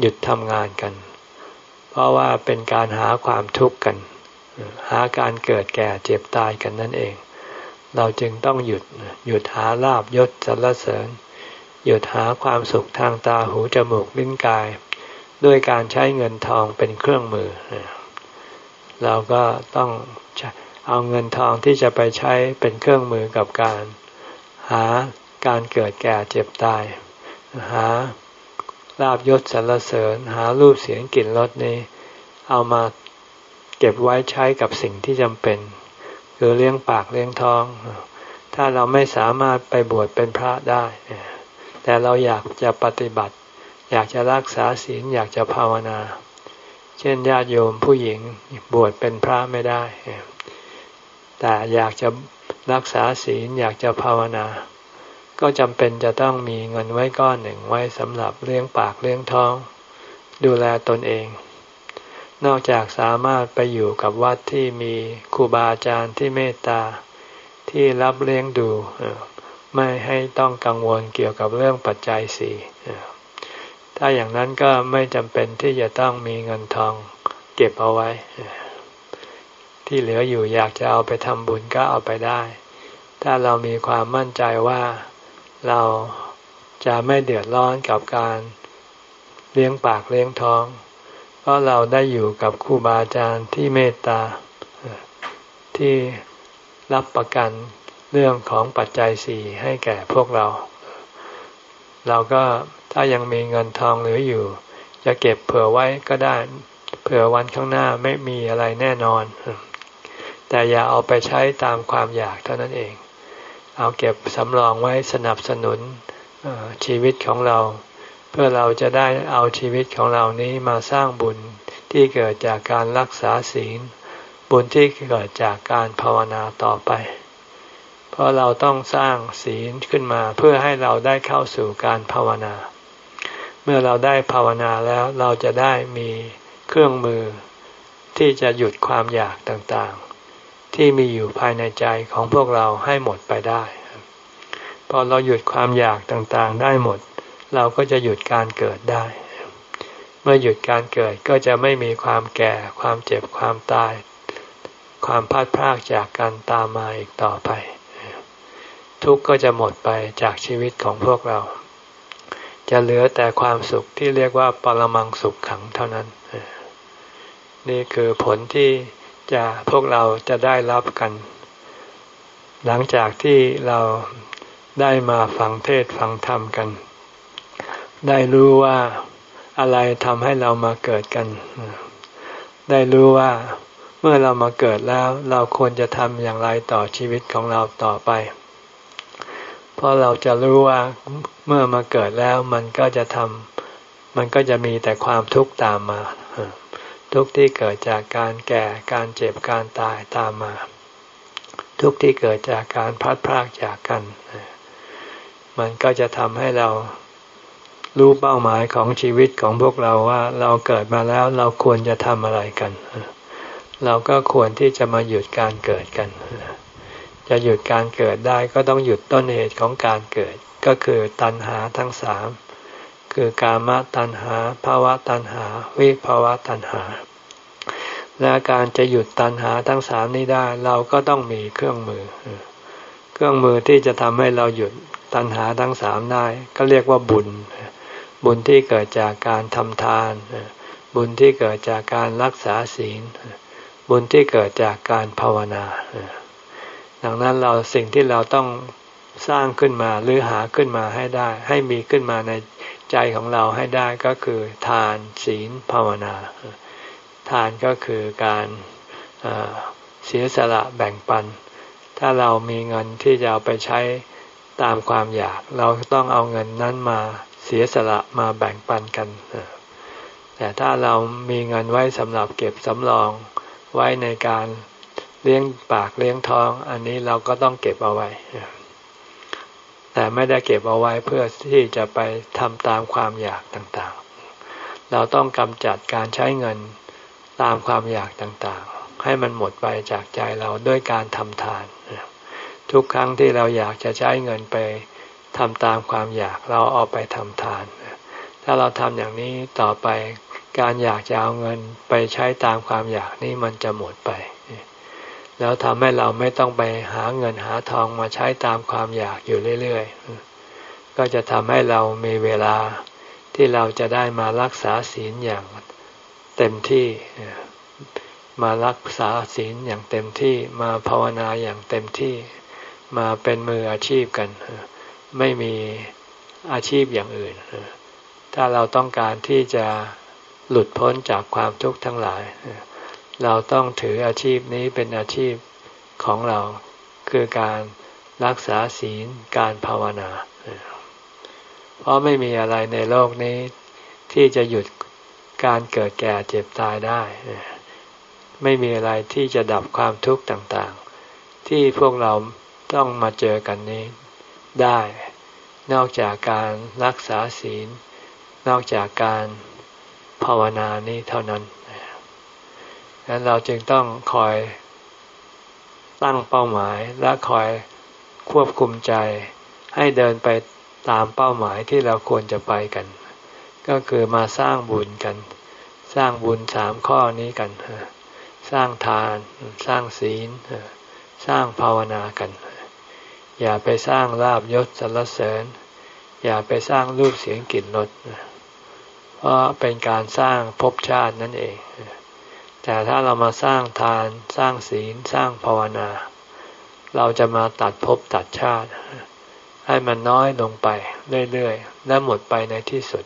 [SPEAKER 1] หยุดทำงานกัน เพราะว่าเป็นการหาความทุกข์กัน หาการเกิดแก่เจ็บตายกันนั่นเอง เราจึงต้องหยุดหยุดหาลาบยศสรรเสริญ หยุดหาความสุขทางตาหูจมูกลิ้นกาย ด้วยการใช้เงินทองเป็นเครื่องมือเเราก็ต้องเอาเงินทองที่จะไปใช้เป็นเครื่องมือกับการ หาการเกิดแก่เจ็บตาย หาลาบยศสรรเสริญ หารูปเสียงกลิ่นรสนี้ เอามาเก็บไว้ใช้กับสิ่งที่จำเป็น คือเลี้ยงปากเลี้ยงท้อง ถ้าเราไม่สามารถไปบวชเป็นพระได้ แต่เราอยากจะปฏิบัติ อยากจะรักษาศีลอยากจะภาวนา เช่นญาติโยมผู้หญิงบวชเป็นพระไม่ได้ แต่อยากจะรักษาศีลอยากจะภาวนา ก็จำเป็นจะต้องมีเงินไว้ก้อนหนึ่งไว้สำหรับเลี้ยงปากเลี้ยงท้อง ดูแลตนเอง นอกจากสามารถไปอยู่กับวัดที่มีครูบาอาจารย์ที่เมตตาที่รับเลี้ยงดู ไม่ให้ต้องกังวลเกี่ยวกับเรื่องปัจจัยสี่ ถ้าอย่างนั้นก็ไม่จำเป็นที่จะต้องมีเงินทองเก็บเอาไว้ ที่เหลืออยู่อยากจะเอาไปทำบุญก็เอาไปได้ ถ้าเรามีความมั่นใจว่าเราจะไม่เดือดร้อนกับการเลี้ยงปากเลี้ยงท้อง เพราะเราได้อยู่กับครูบาอาจารย์ที่เมตตาที่รับประกันเรื่องของปัจจัยสี่ให้แก่พวกเรา เราก็ ถ้ายังมีเงินทองเหลืออยู่ จะเก็บเผื่อไว้ก็ได้ เผื่อวันข้างหน้าไม่มีอะไรแน่นอน แต่อย่าเอาไปใช้ตามความอยากเท่านั้นเอง เอาเก็บสำรองไว้สนับสนุนชีวิตของเรา เพื่อเราจะได้เอาชีวิตของเรานี้มาสร้างบุญที่เกิดจากการรักษาศีล บุญที่เกิดจากการภาวนาต่อไป เพราะเราต้องสร้างศีลขึ้นมาเพื่อให้เราได้เข้าสู่การภาวนา มื่อเราได้ภาวนาแล้วเราจะได้มีเครื่องมือ ที่จะหยุดความอยากต่างๆ ที่มีอยู่ภายในใจของพวกเราให้หมดไปได้ พอเราหยุดความอยากต่างๆ ได้หมด เราก็จะหยุดการเกิดได้ เมื่อหยุดการเกิดก็จะไม่มีความแก่ ความเจ็บความตาย ความพัดพรากจากกันตามมาอีกต่อไป ทุกข์ก็จะหมดไปจากชีวิตของพวกเรา จะเหลือแต่ความสุขที่เรียกว่าปรมังสุขขังเท่านั้น นี่คือผลที่จะพวกเราจะได้รับกัน หลังจากที่เราได้มาฟังเทศฟังธรรมกัน ได้รู้ว่าอะไรทำให้เรามาเกิดกัน ได้รู้ว่าเมื่อเรามาเกิดแล้ว เราควรจะทำอย่างไรต่อชีวิตของเราต่อไป เพราะเราจะรู้ว่าเมื่อมาเกิดแล้วมันก็จะทำมันก็จะมีแต่ความทุกข์ตามมา ทุกที่เกิดจากการแก่การเจ็บการตายตามมา ทุกที่เกิดจากการพัดพรากจากกัน มันก็จะทำให้เรารู้เป้าหมายของชีวิตของพวกเราว่าเราเกิดมาแล้วเราควรจะทำอะไรกัน เราก็ควรที่จะมาหยุดการเกิดกัน จะหยุดการเกิดได้ก็ต้องหยุดต้นเหตุของการเกิด ก็คือตัณหาทั้งสามคือกามตัณหาภาวะตัณหา วิภาวะตัณหา และการจะหยุดตัณหาทั้งสามนี้ได้ เราก็ต้องมีเครื่องมือ เครื่องมือที่จะทำให้เราหยุดตัณหาทั้งสามได้ ก็เรียกว่าบุญ บุญที่เกิดจากการทำทาน บุญที่เกิดจากการรักษาศีล บุญที่เกิดจากการภาวนา ดังนั้นเราสิ่งที่เราต้องสร้างขึ้นมาหรือหาขึ้นมาให้ได้ ให้มีขึ้นมาในใจของเราให้ได้ก็คือทานศีลภาวนา ทานก็คือการเสียสละแบ่งปัน ถ้าเรามีเงินที่จะเอาไปใช้ตามความอยาก เราต้องเอาเงินนั้นมาเสียสละมาแบ่งปันกันแต่ถ้าเรามีเงินไว้สำหรับเก็บสำรองไว้ในการ เลี้ยงปากเลี้ยงท้อง อันนี้เราก็ต้องเก็บเอาไว้ แต่ไม่ได้เก็บเอาไว้เพื่อที่จะไปทำตามความอยากต่างๆ เราต้องกำจัดการใช้เงินตามความอยากต่างๆ ให้มันหมดไปจากใจเราด้วยการทำทาน ทุกครั้งที่เราอยากจะใช้เงินไปทำตามความอยากเราเอาไปทำทาน ถ้าเราทำอย่างนี้ต่อไปการอยากจะเอาเงินไปใช้ตามความอยากนี่มันจะหมดไป แล้วทำให้เราไม่ต้องไปหาเงินหาทองมาใช้ตามความอยากอยู่เรื่อยๆ ก็จะทำให้เรามีเวลาที่เราจะได้มารักษาศีลอย่างเต็มที่ มารักษาศีลอย่างเต็มที่ มาภาวนาอย่างเต็มที่ มาเป็นมืออาชีพกัน ไม่มีอาชีพอย่างอื่น ถ้าเราต้องการที่จะหลุดพ้นจากความทุกข์ทั้งหลาย เราต้องถืออาชีพนี้เป็นอาชีพของเรา คือการรักษาศีลการภาวนา เพราะไม่มีอะไรในโลกนี้ ที่จะหยุดการเกิดแก่เจ็บตายได้ ไม่มีอะไรที่จะดับความทุกข์ต่างๆ ที่พวกเราต้องมาเจอกันนี้ได้ นอกจากการรักษาศีล นอกจากการภาวนานี้เท่านั้น ดังนั้นเราจึงต้องคอยตั้งเป้าหมายและคอยควบคุมใจ ให้เดินไปตามเป้าหมายที่เราควรจะไปกัน ก็คือมาสร้างบุญกัน สร้างบุญสามข้อนี้กัน สร้างทาน สร้างศีล สร้างภาวนากัน อย่าไปสร้างลาบยศสรรเสริญ อย่าไปสร้างรูปเสียงกลิ่นรสเพราะเป็นการสร้างภพชาตินั่นเอง แต่ถ้าเรามาสร้างทานสร้างศีลสร้างภาวนา เราจะมาตัดภพตัดชาติ ให้มันน้อยลงไปเรื่อยๆ และหมดไปในที่สุด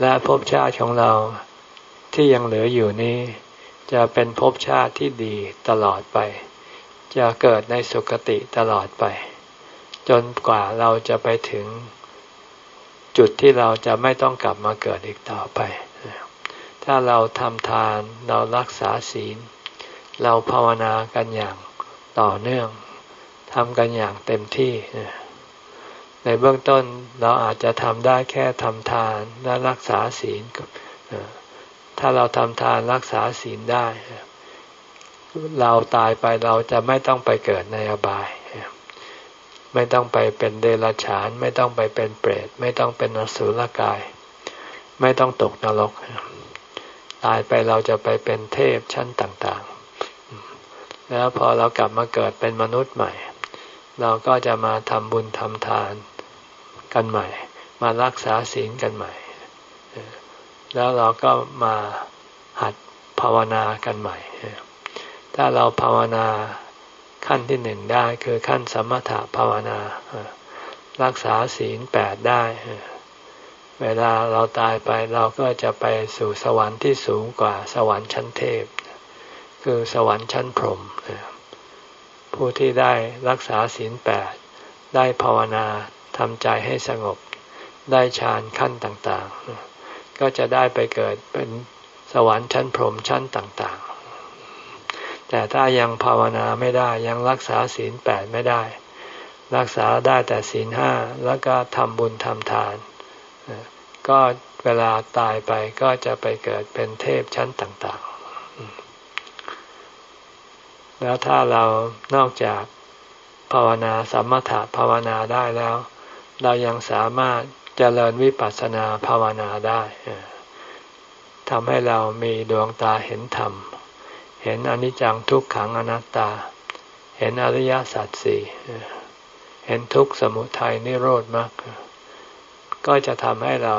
[SPEAKER 1] และภพชาติของเราที่ยังเหลืออยู่นี้ จะเป็นภพชาติที่ดีตลอดไป จะเกิดในสุคติตลอดไป จนกว่าเราจะไปถึงจุดที่เราจะไม่ต้องกลับมาเกิดอีกต่อไป ถ้าเราทำทานเรารักษาศีล เราภาวนากันอย่างต่อเนื่องทำกันอย่างเต็มที่ ในเบื้องต้นเราอาจจะทำได้แค่ทำทานและรักษาศีลถ้าเราทำทานรักษาศีลได้ เราตายไปเราจะไม่ต้องไปเกิดในอบาย ไม่ต้องไปเป็นเดรัจฉาน ไม่ต้องไปเป็นเปรต ไม่ต้องเป็นนสุลกาย ไม่ต้องตกนรก ตายไปเราจะไปเป็นเทพชั้นต่างๆ แล้วพอเรากลับมาเกิดเป็นมนุษย์ใหม่ เราก็จะมาทำบุญทำทานกันใหม่ มารักษาศีลกันใหม่ แล้วเราก็มาหัดภาวนากันใหม่ ถ้าเราภาวนาขั้นที่หนึ่งได้คือขั้นสมถะภาวนา รักษาศีลแปดได้ เวลาเราตายไปเราก็จะไปสู่สวรรค์ที่สูงกว่าสวรรค์ชั้นเทพ คือสวรรค์ชั้นพรหมผู้ที่ได้รักษาศีลแปดได้ภาวนาทำใจให้สงบ ได้ฌานขั้นต่างๆ ก็จะได้ไปเกิดเป็นสวรรค์ชั้นพรหมชั้นต่างๆ แต่ถ้ายังภาวนาไม่ได้ยังรักษาศีลแปดไม่ได้ รักษาได้แต่ศีลห้าแล้วก็ทำบุญทำทาน ก็เวลาตายไปก็จะไปเกิดเป็นเทพชั้นต่าง ๆ แล้วถ้าเรานอกจากภาวนาสมถะภาวนาได้แล้ว เรายังสามารถเจริญวิปัสสนาภาวนาได้ทำให้เรามีดวงตาเห็นธรรม เห็นอนิจจังทุกขังอนัตตา เห็นอริยสัจสี่เห็นทุกขสมุทัยนิโรธมรรค ก็จะทำให้เรา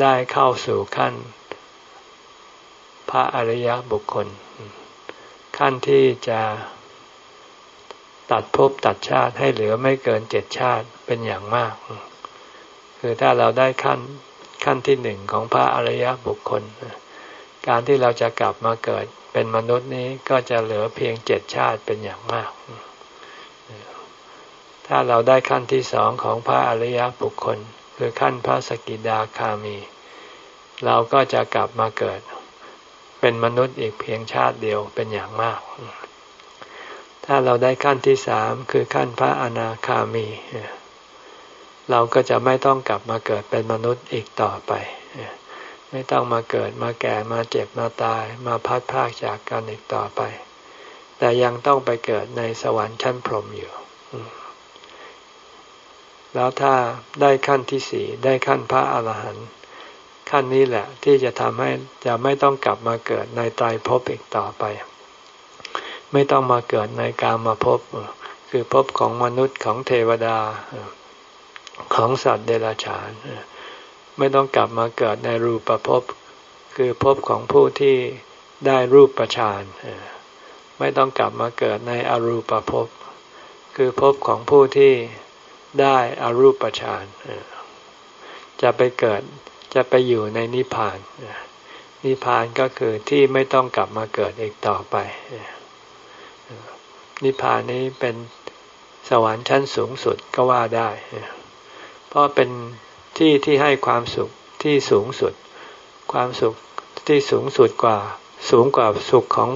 [SPEAKER 1] ได้เข้าสู่ขั้น พระอริยบุคคล ขั้นที่จะตัดภพตัดชาติให้เหลือไม่เกินเจ็ดชาติเป็นอย่างมาก คือถ้าเราได้ขั้นขั้นที่หนึ่งของพระอริยบุคคล การที่เราจะกลับมาเกิดเป็นมนุษย์นี้ก็จะเหลือเพียงเจ็ดชาติเป็นอย่างมาก ถ้าเราได้ขั้นที่สองของพระอริยบุคคล คือขั้นพระสกิดาคามี เราก็จะกลับมาเกิด เป็นมนุษย์อีกเพียงชาติเดียวเป็นอย่างมาก ถ้าเราได้ขั้นที่สามคือขั้นพระอนาคามี เราก็จะไม่ต้องกลับมาเกิดเป็นมนุษย์อีกต่อไป ไม่ต้องมาเกิดมาแก่มาเจ็บมาตาย มาพัดพากจากกันอีกต่อไป แต่ยังต้องไปเกิดในสวรรค์ชั้นพรหมอยู่ แล้วถ้าได้ขั้นที่สี่ได้ขั้นพระอาหารหันต์ขั้นนี้แหละที่จะทำให้จะไม่ต้องกลับมาเกิดในตายภพอีกต่อไป ไม่ต้องมาเกิดในกามาภพคือภพของมนุษย์ของเทวดาของสัตว์เดรัจฉานไม่ต้องกลับมาเกิดในรูปภพคือภพของผู้ที่ได้รูปประชานไม่ต้องกลับมาเกิดในอรูปภพคือภพของผู้ที่ ได้อารูปฌานจะไปเกิดจะไปอยู่ในนิพพานนิพพานก็คือที่ไม่ต้องกลับมาเกิดอีกต่อไป นิพพานนี้เป็นสวรรค์ชั้นสูงสุดก็ว่าได้ เพราะเป็นที่ที่ให้ความสุขที่สูงสุด ความสุขที่สูงสุดกว่า สูงกว่าสุขของ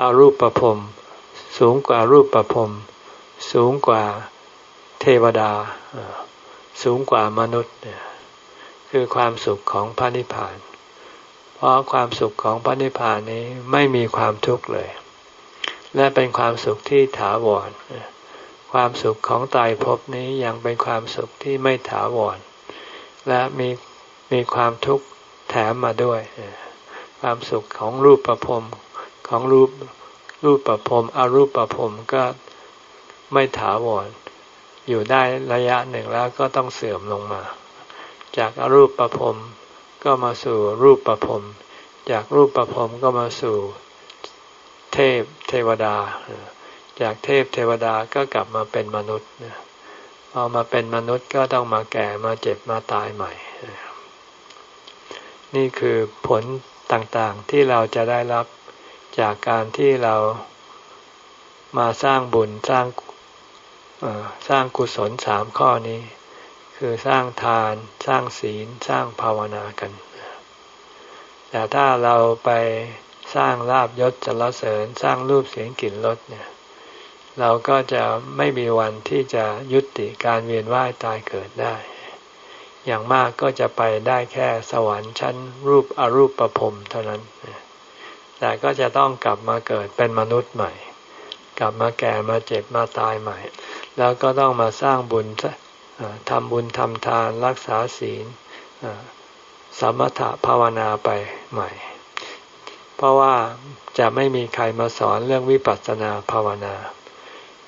[SPEAKER 1] อารูปประพรมสูงกว่ารูปประพรมสูงกว่า เทวดาสูงกว่ามนุษย์ คือความสุขของพระนิพพาน เพราะความสุขของพระนิพพานนี้ไม่มีความทุกข์เลย และเป็นความสุขที่ถาวร ความสุขของตายภพนี้ยังเป็นความสุขที่ไม่ถาวร และมีมีความทุกข์แถมมาด้วย ความสุขของรูปประพรมของรูปรูปประพรมอรูปประพรมก็ไม่ถาวร อยู่ได้ระยะหนึ่งแล้วก็ต้องเสื่อมลงมา จากอรูปประพรมก็มาสู่รูปประพรมจากรูปประพรมก็มาสู่เทพเทวดา จากเทพเทวดาก็กลับมาเป็นมนุษย์พอมาเป็นมนุษย์ก็ต้องมาแก่มาเจ็บมาตายใหม่ นี่คือผลต่างๆที่เราจะได้รับจากการที่เรามาสร้างบุญสร้าง สร้างกุศลสามข้อนี้ คือสร้างทาน สร้างศีล สร้างภาวนากัน แต่ถ้าเราไปสร้างลาบยศจรเสริญ สร้างรูปเสียงกลิ่นรสเนี่ย เราก็จะไม่มีวันที่จะยุติการเวียนว่ายตายเกิดได้ อย่างมากก็จะไปได้แค่สวรรค์ชั้นรูปอรูปประพรมเท่านั้น แต่ก็จะต้องกลับมาเกิดเป็นมนุษย์ใหม่ กลับมาแก่มาเจ็บมาตายใหม่ แล้วก็ต้องมาสร้างบุญทำบุญทำทานรักษาศีลสมถะภาวนาไปใหม่ เพราะว่าจะไม่มีใครมาสอนเรื่องวิปัสสนาภาวนา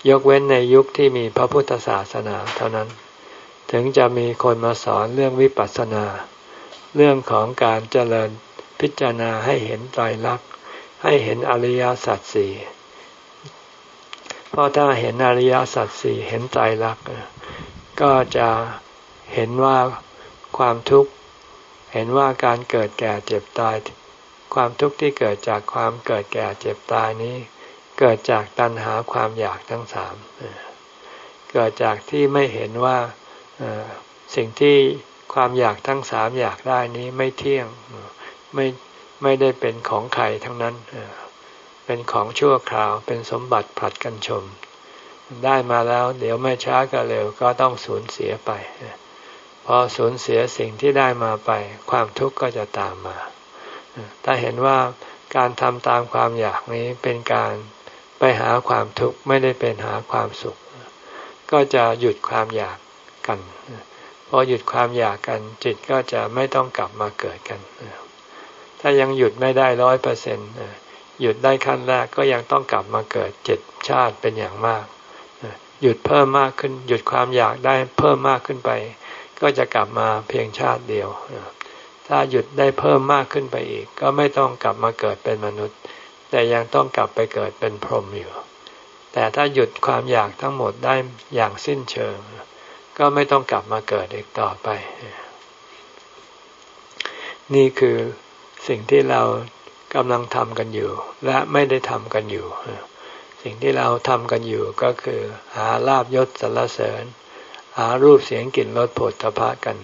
[SPEAKER 1] ยกเว้นในยุคที่มีพระพุทธศาสนาเท่านั้น ถึงจะมีคนมาสอนเรื่องวิปัสสนา เรื่องของการเจริญพิจารณาให้เห็นไตรลักษณ์ให้เห็นอริยสัจสี่ เพราะถ้าเห็นอริยสัจสี่เห็นไตรลักษณ์ก็จะเห็นว่าความทุกข์ เห็นว่าการเกิดแก่เจ็บตาย ความทุกข์ที่เกิดจากความเกิดแก่เจ็บตายนี้ เกิดจากตัณหาความอยากทั้งสามเกิดจากที่ไม่เห็นว่าสิ่งที่ความอยากทั้งสามอยากได้นี้ไม่เที่ยงไม่ไม่ได้เป็นของใครทั้งนั้นเเป็นของชั่วคราวเป็นสมบัติผลัดกันชม ได้มาแล้ว เดี๋ยวไม่ช้าก็เร็วก็ต้องสูญเสียไป พอสูญเสียสิ่งที่ได้มาไป ความทุกข์ก็จะตามมา ถ้าเห็นว่าการทำตามความอยากนี้เป็นการไปหาความทุกข์ไม่ได้เป็นหาความสุข ก็จะหยุดความอยากกัน พอหยุดความอยากกันจิตก็จะไม่ต้องกลับมาเกิดกัน ถ้ายังหยุดไม่ได้ร้อยเปอร์เซ็นต์ หยุดได้ขั้นแรกก็ยังต้องกลับมาเกิดเจ็ดชาติเป็นอย่างมาก หยุดเพิ่มมากขึ้น หยุดความอยากได้เพิ่มมากขึ้นไป ก็จะกลับมาเพียงชาติเดียว ถ้าหยุดได้เพิ่มมากขึ้นไปอีก ก็ไม่ต้องกลับมาเกิดเป็นมนุษย์ แต่ยังต้องกลับไปเกิดเป็นพรหมอยู่ แต่ถ้าหยุดความอยากทั้งหมดได้อย่างสิ้นเชิง ก็ไม่ต้องกลับมาเกิดอีกต่อไป นี่คือสิ่งที่เรา กำลังทำกันอยู่ และไม่ได้ทำกันอยู่ สิ่งที่เราทำกันอยู่ก็คือ หาลาบยศสรรเสริญ หารูปเสียงกลิ่นรสผลทพะกัน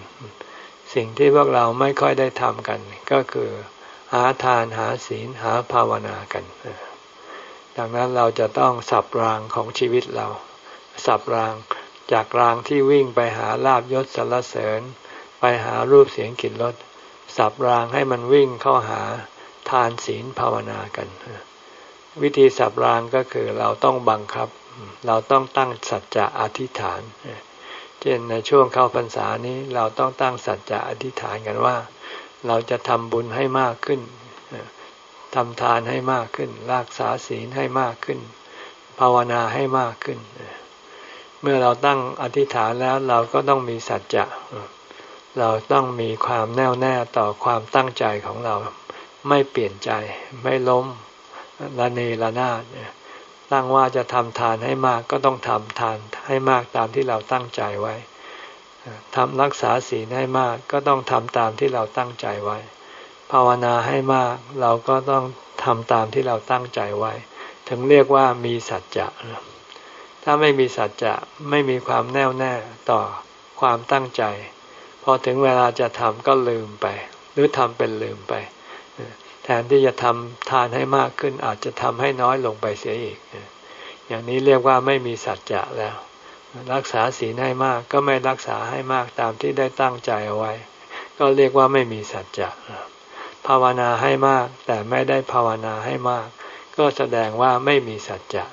[SPEAKER 1] สิ่งที่พวกเราไม่ค่อยได้ทำกัน ก็คือ หาทานหาศีลหาภาวนากัน ดังนั้นเราจะต้องสับรางของชีวิตเรา สับรางจากรางที่วิ่งไปหาลาบยศสรรเสริญ ไปหารูปเสียงกลิ่นรสสับรางให้มันวิ่งเข้าหา ทานศีลภาวนากัน วิธีสับรางก็คือเราต้องบังคับ เราต้องตั้งสัจจะอธิษฐาน เช่นในช่วงเข้าพรรษานี้เราต้องตั้งสัจจะอธิษฐานกันว่า เราจะทำบุญให้มากขึ้นทำทานให้มากขึ้น รักษาศีลให้มากขึ้น ภาวนาให้มากขึ้น เมื่อเราตั้งอธิษฐานแล้วเราก็ต้องมีสัจจะ เราต้องมีความแน่วแน่ต่อความตั้งใจของเรา ไม่เปลี่ยนใจ ไม่ล้มละเนระนาดตั้งว่าจะทำทานให้มากก็ต้องทำทานให้มากตามที่เราตั้งใจไว้ทำรักษาศีลให้มากก็ต้องทำตามที่เราตั้งใจไว้ ภาวนาให้มากเราก็ต้องทำตามที่เราตั้งใจไว้ ถึงเรียกว่ามีสัจจะถ้าไม่มีสัจจะไม่มีความแน่วแน่ต่อความตั้งใจ พอถึงเวลาจะทำก็ลืมไป หรือทำเป็นลืมไป แทนที่จะทำทานให้มากขึ้น อาจจะทำให้น้อยลงไปเสียอีก อย่างนี้เรียกว่าไม่มีสัจจะแล้ว รักษาศีลให้มากก็ไม่รักษาให้มากตามที่ได้ตั้งใจเอาไว้ ก็เรียกว่าไม่มีสัจจะภาวนาให้มากแต่ไม่ได้ภาวนาให้มาก ก็แสดงว่าไม่มีสัจจะ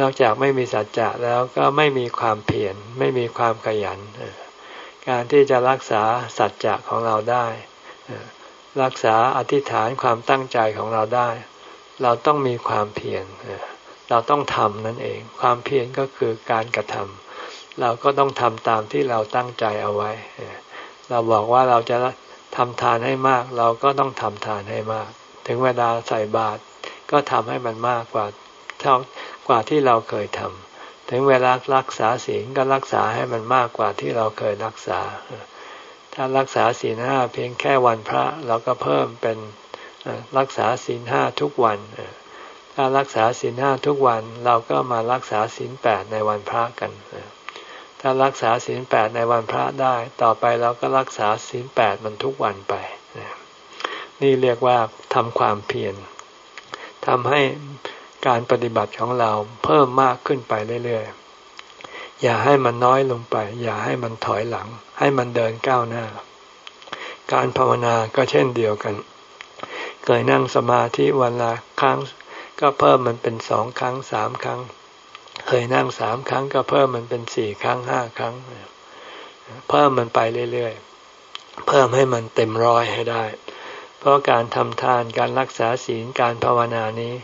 [SPEAKER 1] นอกจากไม่มีสัจจะแล้วก็ไม่มีความเพียรไม่มีความขยัน การที่จะรักษาสัจจะของเราได้ รักษาอธิษฐานความตั้งใจของเราได้ เราต้องมีความเพียรเราต้องทำนั่นเอง ความเพียรก็คือการกระทำเราก็ต้องทำตามที่เราตั้งใจเอาไว้ เราบอกว่าเราจะทำทานให้มาก เราก็ต้องทำทานให้มาก ถึงเวลาใส่บาตรก็ทำให้มันมากกว่าเท่ากว่าที่เราเคยทำถึงเวลารักษาศีลก็รักษาให้มันมากกว่าที่เราเคยรักษา ถ้ารักษาศีลห้าเพียงแค่วันพระเราก็เพิ่มเป็นรักษาศีลห้าทุกวัน ถ้ารักษาศีลห้าทุกวันเราก็มารักษาศีลแปดในวันพระกัน ถ้ารักษาศีลแปดในวันพระได้ ต่อไปเราก็รักษาศีลแปดมันทุกวันไป นี่เรียกว่าทำความเพียรทำให้การปฏิบัติของเราเพิ่มมากขึ้นไปเรื่อยๆ อย่าให้มันน้อยลงไป อย่าให้มันถอยหลัง ให้มันเดินก้าวหน้า การภาวนาก็เช่นเดียวกัน เคยนั่งสมาธิวันละครั้ง ก็เพิ่มมันเป็นสองครั้งสามครั้ง เคยนั่งสามครั้งก็เพิ่มมันเป็นสี่ครั้งห้าครั้ง เพิ่มมันไปเรื่อยๆ เพิ่มให้มันเต็มร้อยให้ได้ เพราะการทำทานการรักษาศีลการภาวนานี้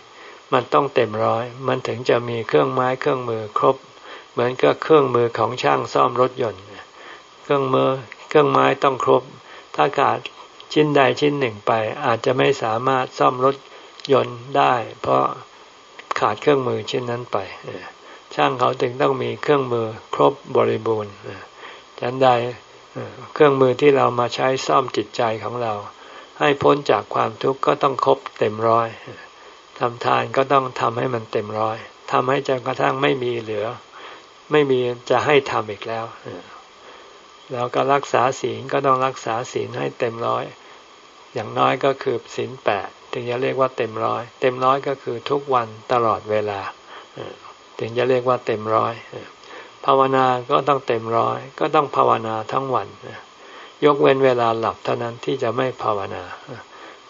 [SPEAKER 1] มันต้องเต็มร้อย มันถึงจะมีเครื่องไม้เครื่องมือครบ เหมือนกับเครื่องมือของช่างซ่อมรถยนต์ เครื่องมือเครื่องไม้ต้องครบ ถ้าขาดชิ้นใดชิ้นหนึ่งไป อาจจะไม่สามารถซ่อมรถยนต์ได้ เพราะขาดเครื่องมือชิ้นนั้นไปช่างเขาจึงต้องมีเครื่องมือครบบริบูรณ์ฉันใดเครื่องมือที่เรามาใช้ซ่อมจิตใจของเรา ให้พ้นจากความทุกข์ก็ต้องครบเต็มร้อยทำทานก็ต้องทำให้มันเต็มร้อยทำให้จนกระทั่งไม่มีเหลือ ไม่มีจะให้ทำอีกแล้วแล้วก็รักษาศีลก็ต้องรักษาศีลให้เต็มร้อย อย่างน้อยก็คือศีลแปดถึงจะเรียกว่าเต็มร้อย เต็มร้อยก็คือทุกวันตลอดเวลาถึงจะเรียกว่าเต็มร้อยภาวนาก็ต้องเต็มร้อย ก็ต้องภาวนาทั้งวันยกเว้นเวลาหลับเท่านั้นที่จะไม่ภาวนา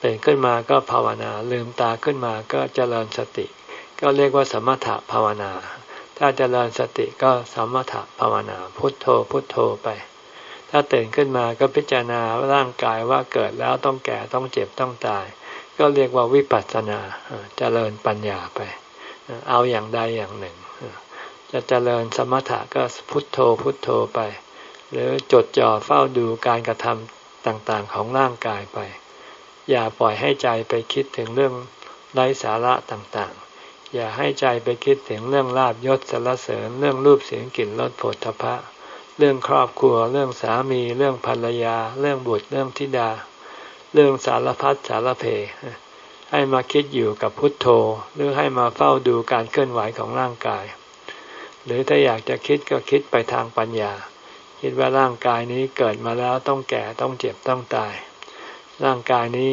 [SPEAKER 1] ตื่นขึ้นมาก็ภาวนาลืมตาขึ้นมาก็เจริญสติ ก็เรียกว่าสมถะภาวนา ถ้าเจริญสติก็สมถะภาวนาพุทโธพุทโธไป ถ้าตื่นขึ้นมาก็พิจารณาร่างกายว่าเกิดแล้วต้องแก่ต้องเจ็บต้องตาย ก็เรียกว่าวิปัสสนาเจริญปัญญาไป เอาอย่างใดอย่างหนึ่ง จะเจริญสมถะก็พุทโธพุทโธไป หรือจดจ่อเฝ้าดูการกระทำต่างๆของร่างกายไป อย่าปล่อยให้ใจไปคิดถึงเรื่องไร้สาระต่างๆ อย่าให้ใจไปคิดถึงเรื่องลาบยศสรรเสริญเรื่องรูปเสียงกลิ่นรสผลทพะ เรื่องครอบครัว เรื่องสามี เรื่องภรรยา เรื่องบุตรเรื่องธิดา เรื่องสารพัดสารเพให้มาคิดอยู่กับพุทโธ หรือให้มาเฝ้าดูการเคลื่อนไหวของร่างกาย หรือถ้าอยากจะคิดก็คิดไปทางปัญญา คิดว่าร่างกายนี้เกิดมาแล้วต้องแก่ต้องเจ็บต้องตาย ร่างกายนี้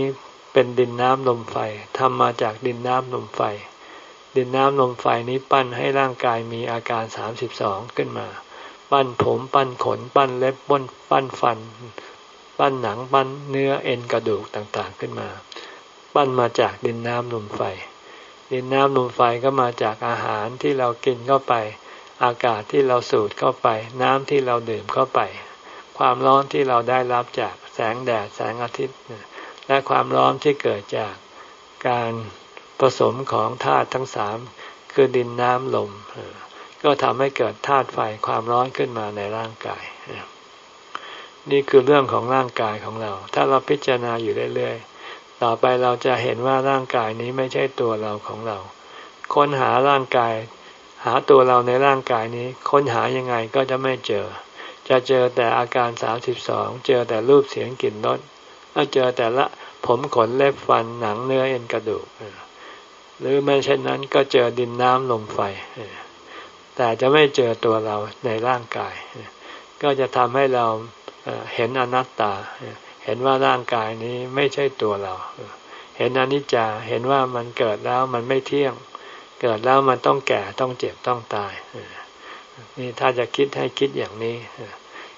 [SPEAKER 1] เป็นดินน้ำลมไฟทำมาจากดินน้ำลมไฟ ดินน้ำลมไฟนี้ปั้นให้ร่างกายมีอาการสามสิบสองขึ้นมา ปั้นผมปั้นขน ปั้นเล็บปั้นปั้นฟัน ปั้นหนังปั้นเนื้อเอ็นกระดูกต่างๆขึ้นมา ปั้นมาจากดินน้ำลมไฟ ดินน้ำลมไฟก็มาจากอาหารที่เรากินเข้าไป อากาศที่เราสูดเข้าไป น้ำที่เราดื่มเข้าไป ความร้อนที่เราได้รับจากแสงแดดแสงอาทิตย์ และความร้อนที่เกิดจากการ ผสมของธาตุทั้งสามคือดินน้ำลม ก็ทำให้เกิดธาตุไฟความร้อนขึ้นมาในร่างกาย นี่คือเรื่องของร่างกายของเรา ถ้าเราพิจารณาอยู่เรื่อยๆ ต่อไปเราจะเห็นว่าร่างกายนี้ไม่ใช่ตัวเราของเรา ค้นหาร่างกาย หาตัวเราในร่างกายนี้ ค้นหายังไงก็จะไม่เจอ จะเจอแต่อาการสามสิบสองเจอแต่รูปเสียงกลิ่นรสก็เจอแต่ละผมขนเล็บฟันหนังเนื้อเอ็นกระดูก หรือไม่เช่นนั้นก็เจอดินน้ำลมไฟ แต่จะไม่เจอตัวเราในร่างกาย ก็จะทำให้เราเห็นอนัตตา เห็นว่าร่างกายนี้ไม่ใช่ตัวเรา เห็นอนิจจา เห็นว่ามันเกิดแล้วมันไม่เที่ยง เกิดแล้วมันต้องแก่ต้องเจ็บต้องตาย นี่ถ้าจะคิดให้คิดอย่างนี้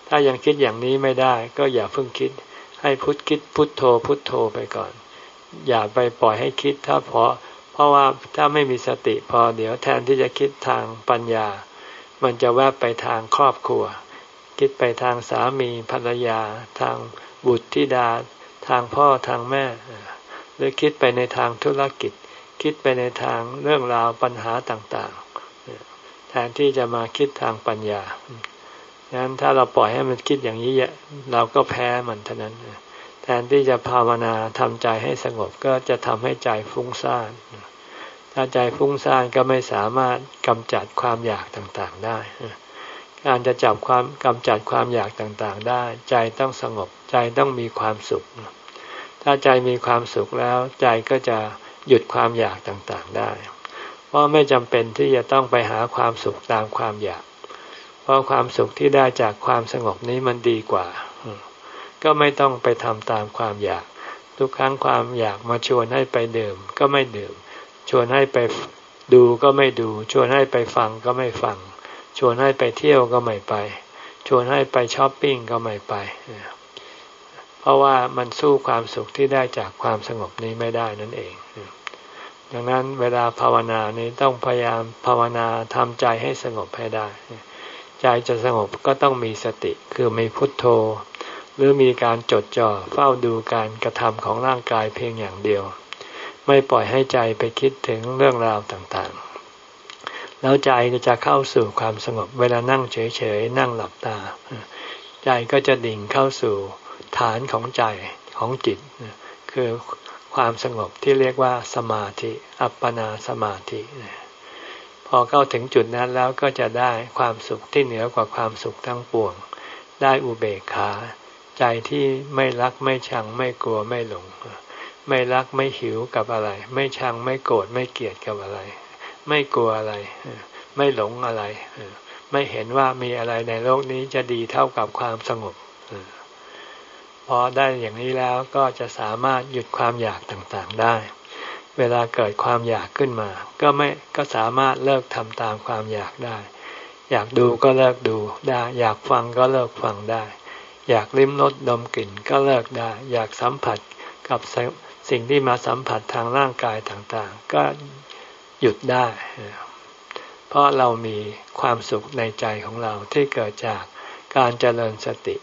[SPEAKER 1] ถ้ายังคิดอย่างนี้ไม่ได้ ก็อย่าเพิ่งคิด ให้พุทคิดพุทโธพุทโธไปก่อน อย่าไปปล่อยให้คิด ถ้าพอ เพราะว่าถ้าไม่มีสติพอเดี๋ยวแทนที่จะคิดทางปัญญา มันจะแวบไปทางครอบครัว คิดไปทางสามีภรรยา ทางบุตรธิดา ทางพ่อทางแม่ หรือคิดไปในทางธุรกิจ คิดไปในทางเรื่องราวปัญหาต่างๆ แทนที่จะมาคิดทางปัญญาดังนั้นถ้าเราปล่อยให้มันคิดอย่างนี้เราก็แพ้มันเท่านั้น แทนที่จะภาวนาทำใจให้สงบก็จะทำให้ใจฟุ้งซ่านถ้าใจฟุ้งซ่านก็ไม่สามารถกำจัดความอยากต่างๆได้ การจะจับความกำจัดความอยากต่างๆ ได้ ใจต้องสงบใจต้องมีความสุข ถ้าใจมีความสุขแล้วใจก็จะหยุดความอยากต่างๆได้ เพราะไม่จำเป็นที่จะต้องไปหาความสุขตามความอยาก เพราะความสุขที่ได้จากความสงบนี้มันดีกว่า ก็ไม่ต้องไปทำตามความอยาก ทุกครั้งความอยากมาชวนให้ไปดื่ม ก็ไม่ดื่ม ชวนให้ไปดูก็ไม่ดู ชวนให้ไปฟังก็ไม่ฟัง ชวนให้ไปเที่ยวก็ไม่ไป ชวนให้ไปช้อปปิ้งก็ไม่ไป เพราะว่ามันสู้ความสุขที่ได้จากความสงบนี้ไม่ได้นั่นเองดังนั้นเวลาภาวนานี้ต้องพยายามภาวนาทำใจให้สงบให้ได้ ใจจะสงบก็ต้องมีสติคือมีพุทโธ หรือมีการจดจ่อเฝ้าดูการกระทำของร่างกายเพียงอย่างเดียว ไม่ปล่อยให้ใจไปคิดถึงเรื่องราวต่างๆ แล้วใจก็จะเข้าสู่ความสงบเวลานั่งเฉยๆนั่งหลับตา ใจก็จะดิ่งเข้าสู่ฐานของใจของจิต คือความสงบที่เรียกว่าสมาธิ อัปปนาสมาธิ พอเข้าถึงจุดนั้นแล้วก็จะได้ความสุขที่เหนือกว่าความสุขทั้งปวง ได้อุเบกขา ใจที่ไม่รักไม่ชังไม่กลัวไม่หลง ไม่รักไม่หิวกับอะไร ไม่ชังไม่โกรธไม่เกลียดกับอะไร ไม่กลัวอะไร ไม่หลงอะไร ไม่เห็นว่ามีอะไรในโลกนี้จะดีเท่ากับความสงบพอได้อย่างนี้แล้วก็จะสามารถหยุดความอยากต่างๆได้ เวลาเกิดความอยากขึ้นมา ก็ไม่ก็สามารถเลิกทำตามความอยากได้ อยากดูก็เลิกดูได้ อยากฟังก็เลิกฟังได้ อยากลิ้มรสดมกลิ่นก็เลิกได้ อยากสัมผัสกับสิ่งที่มาสัมผัสทางร่างกายต่างๆ ก็หยุดได้ เพราะเรามีความสุขในใจของเราที่เกิดจากการเจริญสติ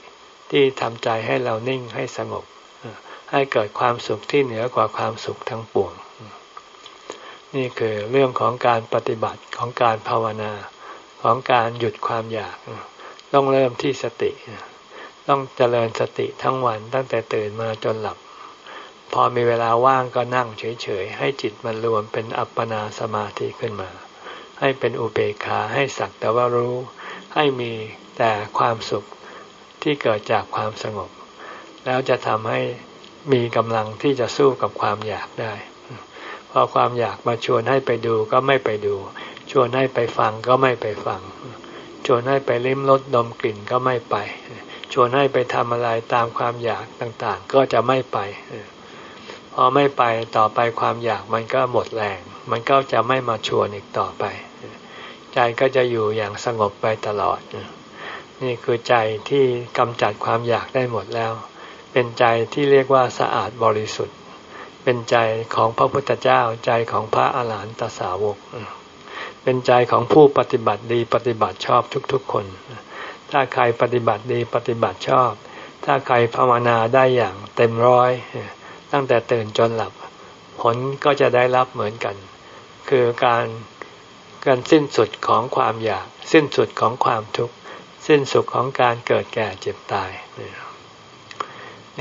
[SPEAKER 1] ที่ทำใจให้เรานิ่งให้สงบ ให้เกิดความสุขที่เหนือกว่าความสุขทั้งปวง นี่คือเรื่องของการปฏิบัติของการภาวนาของการหยุดความอยาก ต้องเริ่มที่สติ ต้องเจริญสติทั้งวัน ตั้งแต่ตื่นมาจนหลับ พอมีเวลาว่างก็นั่งเฉยๆ ให้จิตมันรวมเป็นอัปปนาสมาธิขึ้นมา ให้เป็นอุเบกขาให้สักแต่ว่ารู้ ให้มีแต่ความสุขที่เกิดจากความสงบ แล้วจะทำให้มีกำลังที่จะสู้กับความอยากได้ พอความอยากมาชวนให้ไปดูก็ไม่ไปดู ชวนให้ไปฟังก็ไม่ไปฟัง ชวนให้ไปลิ้มรสดมกลิ่นก็ไม่ไป ชวนให้ไปทำอะไรตามความอยากต่างๆ ก็จะไม่ไปพอไม่ไปต่อไปความอยากมันก็หมดแรง มันก็จะไม่มาชวนอีกต่อไป ใจก็จะอยู่อย่างสงบไปตลอด นี่คือใจที่กำจัดความอยากได้หมดแล้ว เป็นใจที่เรียกว่าสะอาดบริสุทธิ์ เป็นใจของพระพุทธเจ้าใจของพระอาหารหันตสาวก เป็นใจของผู้ปฏิบัติดีปฏิบัติชอบทุกๆคน ถ้าใครปฏิบัติดีปฏิบัติชอบ ถ้าใครภาวนาได้อย่างเต็มร้อย ตั้งแต่ตื่นจนหลับ ผลก็จะได้รับเหมือนกัน คือการการสิ้นสุดของความอยาก สิ้นสุดของความทุกข์ สิ้นสุดของการเกิดแก่เจ็บตาย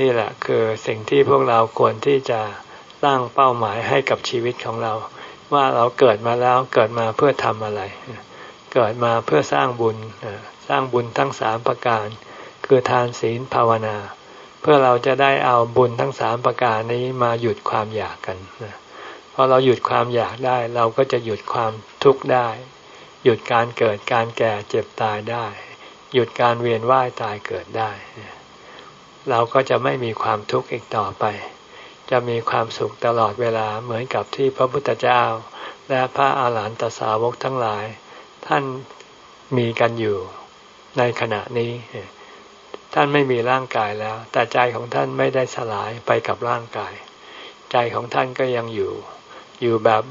[SPEAKER 1] นี่แหละคือสิ่งที่พวกเราควรที่จะตั้งเป้าหมายให้กับชีวิตของเรา ว่าเราเกิดมาแล้วเกิดมาเพื่อทำอะไร เกิดมาเพื่อสร้างบุญ ร้างบุญทั้งสามประการ คือทานศีลภาวนา เพื่อเราจะได้เอาบุญทั้งสามประการนี้มาหยุดความอยากกันพอเราหยุดความอยากได้ เราก็จะหยุดความทุกข์ได้ หยุดการเกิดการแก่เจ็บตายได้ หยุดการเวียนว่ายตายเกิดได้ เราก็จะไม่มีความทุกข์อีกต่อไป จะมีความสุขตลอดเวลาเหมือนกับที่พระพุทธเจ้าและพระอาหารหันตสาวกทั้งหลาย ท่านมีกันอยู่ ในขณะนี้ท่านไม่มีร่างกายแล้ว แต่ใจของท่านไม่ได้สลายไปกับร่างกาย ใจของท่านก็ยังอยู่ อยู่แบบ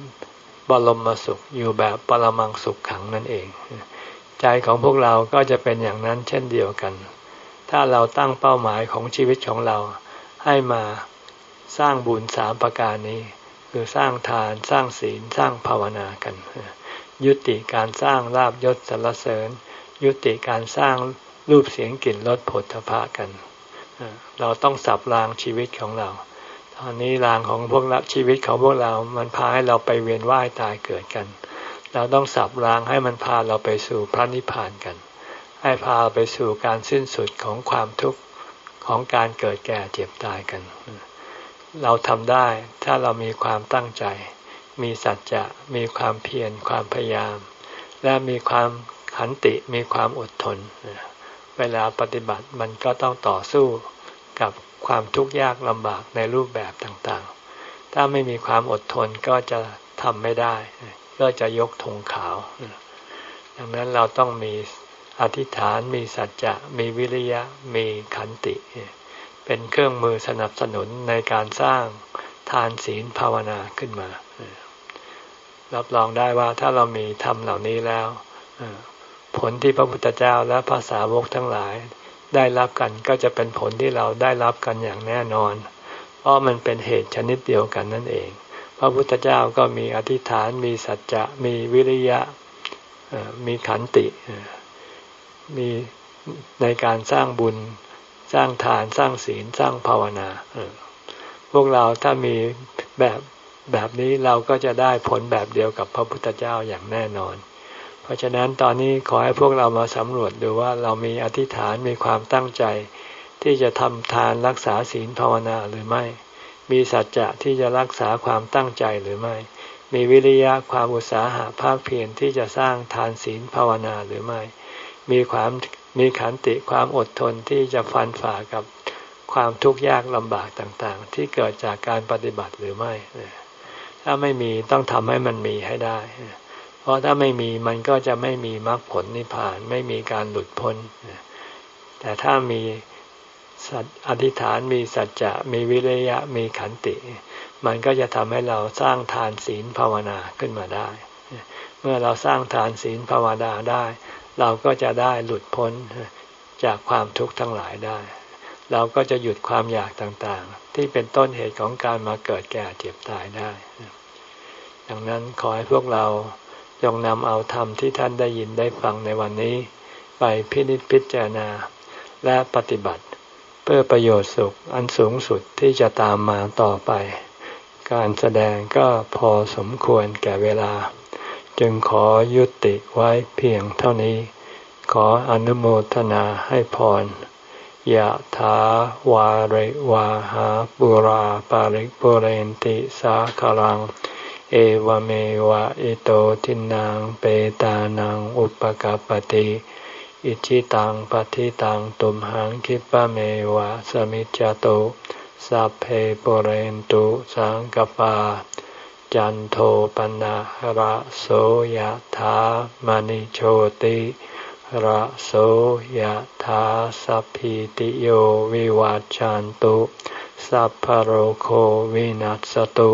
[SPEAKER 1] บรมสุข อยู่แบบปรมังสุขขังนั่นเอง ใจของพวกเราก็จะเป็นอย่างนั้นเช่นเดียวกัน ถ้าเราตั้งเป้าหมายของชีวิตของเราให้มาสร้างบุญสามประการนี้ คือสร้างทานสร้างศีลสร้างภาวนากัน ยุติการสร้างลาบยศสรรเสริญ ยุติการสร้างรูปเสียงกลิ่นรสผลทพะกัน เราต้องสับรางชีวิตของเรา ตอนนี้รางของพวกเราชีวิตของพวกเรามันพาให้เราไปเวียนว่ายตายเกิดกัน เราต้องสับรางให้มันพาเราไปสู่พระนิพพานกัน ให้พาไปสู่การสิ้นสุดของความทุกข์ของการเกิดแก่เจ็บตายกัน เราทำได้ถ้าเรามีความตั้งใจ มีสัจจะ มีความเพียร ความพยายาม และมีความ ขันติมีความอดทน เวลาปฏิบัติมันก็ต้องต่อสู้กับความทุกข์ยากลำบากในรูปแบบต่างๆ ถ้าไม่มีความอดทนก็จะทำไม่ได้ ก็จะยกธงขาว ดังนั้นเราต้องมีอธิษฐาน มีสัจจะ มีวิริยะ มีขันติ เป็นเครื่องมือสนับสนุนในการสร้างทานศีลภาวนาขึ้นมา รับรองได้ว่าถ้าเรามีธรรมเหล่านี้แล้ว ผลที่พระพุทธเจ้าและภาษาวกทั้งหลาย ได้รับกันก็จะเป็นผลที่เราได้รับกันอย่างแน่นอน เพราะมันเป็นเหตุชนิดเดียวกันนั่นเอง พระพุทธเจ้าก็มีอธิษฐาน มีสัจจะ มีวิริยะ มีขันติ มีในการสร้างบุญ สร้างทาน สร้างศีล สร้างภาวนา พวกเราถ้ามีแบบแบบนี้เราก็จะได้ผลแบบเดียวกับพระพุทธเจ้าอย่างแน่นอน ราะฉะนั้นตอนนี้ขอให้พวกเรามาสำรวจดูว่าเรามีอธิษฐานมีความตั้งใจ ที่จะทำทานรักษาศีลภาวนาหรือไม่ มีสัจจะที่จะรักษาความตั้งใจหรือไม่ มีวิริยะความอุตสาหะภาคเพียรที่จะสร้างทานศีลภาวนาหรือไม่ มีความมีขันติความอดทนที่จะฟันฝ่ากับความทุกข์ยากลำบากต่างๆ ที่เกิดจากการปฏิบัติหรือไม่ ถ้าไม่มีต้องทำให้มันมีให้ได้ เพราะถ้าไม่มีมันก็จะไม่มีมรรคผลนิพพานไม่มีการหลุดพ้น แต่ถ้ามีสัตอธิษฐานมีสัจจะมีวิริยะมีขันติ มันก็จะทำให้เราสร้างทานศีลภาวนาขึ้นมาได้ เมื่อเราสร้างทานศีลภาวนาได้ เราก็จะได้หลุดพ้นจากความทุกข์ทั้งหลายได้ เราก็จะหยุดความอยากต่างๆ ที่เป็นต้นเหตุของการมาเกิดแก่เจ็บตายได้ ดังนั้นขอให้พวกเรา จงนำเอาธรรมที่ท่านได้ยินได้ฟังในวันนี้ ไปพินิจพิจารณาและปฏิบัติ เพื่อประโยชน์สุขอันสูงสุดที่จะตามมาต่อไป การแสดงก็พอสมควรแก่เวลา จึงขอยุติไว้เพียงเท่านี้ ขออนุโมทนาให้พรยะถาวาริวาหาบุราปาริกปุเรนติสาคลัง เอวเมวะอิโตทินังเปตานังอุปกาปติอิชิตังปฏิตังตุมหังคิปะเมวะสมิจจโตสัพเพปเรนตุสังกปา จันโทปนะระโสยธามณิโชติระโสยธาสัพพิติโยวิวัจจันตุสัพพโรโควินัสตุ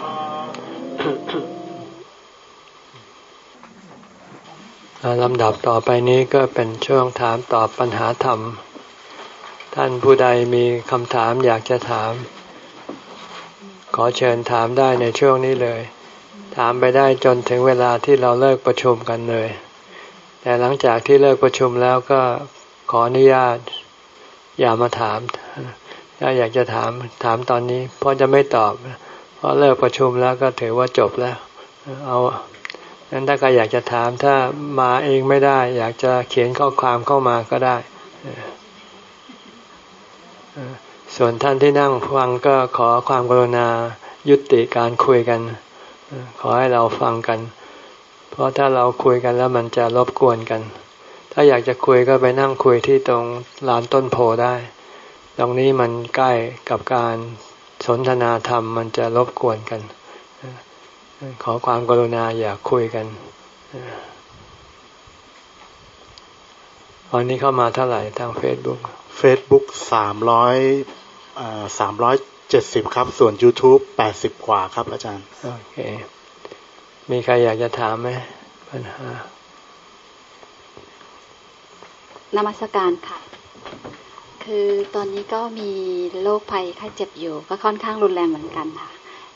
[SPEAKER 1] ลำดับต่อไปนี้ก็เป็นช่วงถามตอบปัญหาธรรม ท่านผู้ใดมีคำถามอยากจะถาม ขอเชิญถามได้ในช่วงนี้เลย ถามไปได้จนถึงเวลาที่เราเลิกประชุมกันเลย แต่หลังจากที่เลิกประชุมแล้วก็ขออนุญาต อย่ามาถาม ถ้าอยากจะถามถามตอนนี้ เพราะจะไม่ตอบ เพราะเลิกประชุมแล้วก็ถือว่าจบแล้ว เอา นั้นถ้าใครอยากจะถามถ้ามาเองไม่ได้ อยากจะเขียนข้อความเข้ามาก็ได้ ส่วนท่านที่นั่งฟังก็ขอความกรุณายุติการคุยกัน ขอให้เราฟังกัน เพราะถ้าเราคุยกันแล้วมันจะรบกวนกัน ถ้าอยากจะคุยก็ไปนั่งคุยที่ตรงลานต้นโพได้ ตรงนี้มันใกล้กับการสนทนาธรรมมันจะรบกวนกัน ขอความกรุณาอยากคุยกันวันนี้เข้ามาเท่าไหร่ทาง
[SPEAKER 2] Facebook Facebook สามร้อยสามร้อยเจ็ดสิบครับ ส่วน YouTube แปดสิบกว่าครับ อาจารย์
[SPEAKER 1] โอเค มีใครอยากจะถามไหมปัญหา
[SPEAKER 3] นมัสการค่ะ คือตอนนี้ก็มีโรคภัยไข้เจ็บอยู่ ก็ค่อนข้างรุนแรงเหมือนกันค่ะ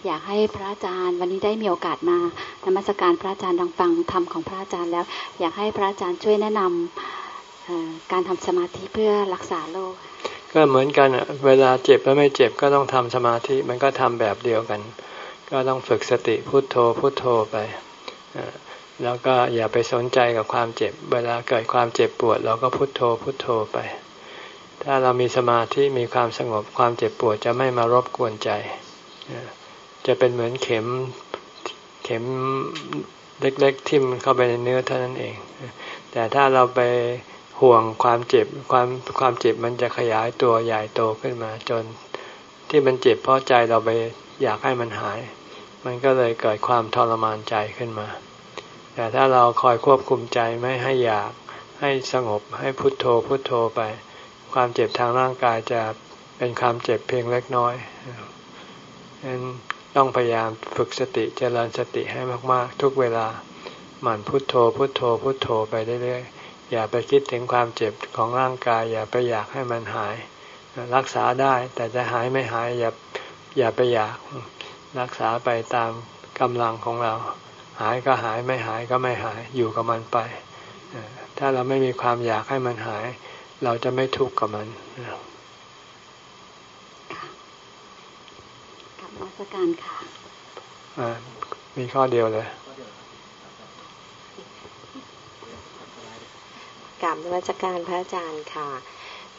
[SPEAKER 3] อยากให้พระอาจารย์ วันนี้ได้มีโอกาสมานมัสการพระอาจารย์ดังฟังธรรมของพระอาจารย์แล้ว อยากให้พระอาจารย์ช่วยแนะนำการทำสมาธิเพื่อรักษาโรค
[SPEAKER 1] ก็เหมือนกันเวลาเจ็บแล้วไม่เจ็บก็ต้องทำสมาธิมันก็ทำแบบเดียวกัน ก็ต้องฝึกสติพุโทโธพุโทโธไปแล้วก็อย่าไปสนใจกับความเจ็บ เวลาเกิดความเจ็บปวด เราก็พุโทโธพุโทโธไป ถ้าเรามีสมาธิมีความสงบความเจ็บปวดจะไม่มารบกวนใจ จะเป็นเหมือนเข็มเข็มเล็กๆทิ่มเข้าไปในเนื้อเท่านั้นเอง แต่ถ้าเราไปห่วงความเจ็บความความเจ็บมันจะขยายตัวใหญ่โตขึ้นมา จนที่มันเจ็บเพราะใจเราไปอยากให้มันหาย มันก็เลยเกิดความทรมานใจขึ้นมา แต่ถ้าเราคอยควบคุมใจไม่ให้อยากให้สงบให้พุโทโธพุโทโธไป ความเจ็บทางร่างกายจะเป็นความเจ็บเพียงเล็กน้อยนั้น ต้องพยายามฝึกสติเจริญสติให้มาก ๆ ทุกเวลาหมั่นพุโทโธพุโทโธพุโทโธไปเรื่อยๆอย่าไปคิดถึงความเจ็บของร่างกาย อย่าไปอยากให้มันหาย รักษาได้ แต่จะหายไม่หายอย่าอย่าไปอยากรักษาไปตามกำลังของเรา หายก็หายไม่หายก็ไม่หายอยู่กับมันไป ถ้าเราไม่มีความอยากให้มันหาย เราจะไม่ทุกข์กับมัน
[SPEAKER 3] มัสการค่ะ
[SPEAKER 1] มีข้อเดียวเลย
[SPEAKER 4] กลับนวัตการพระอาจารย์ค่ะ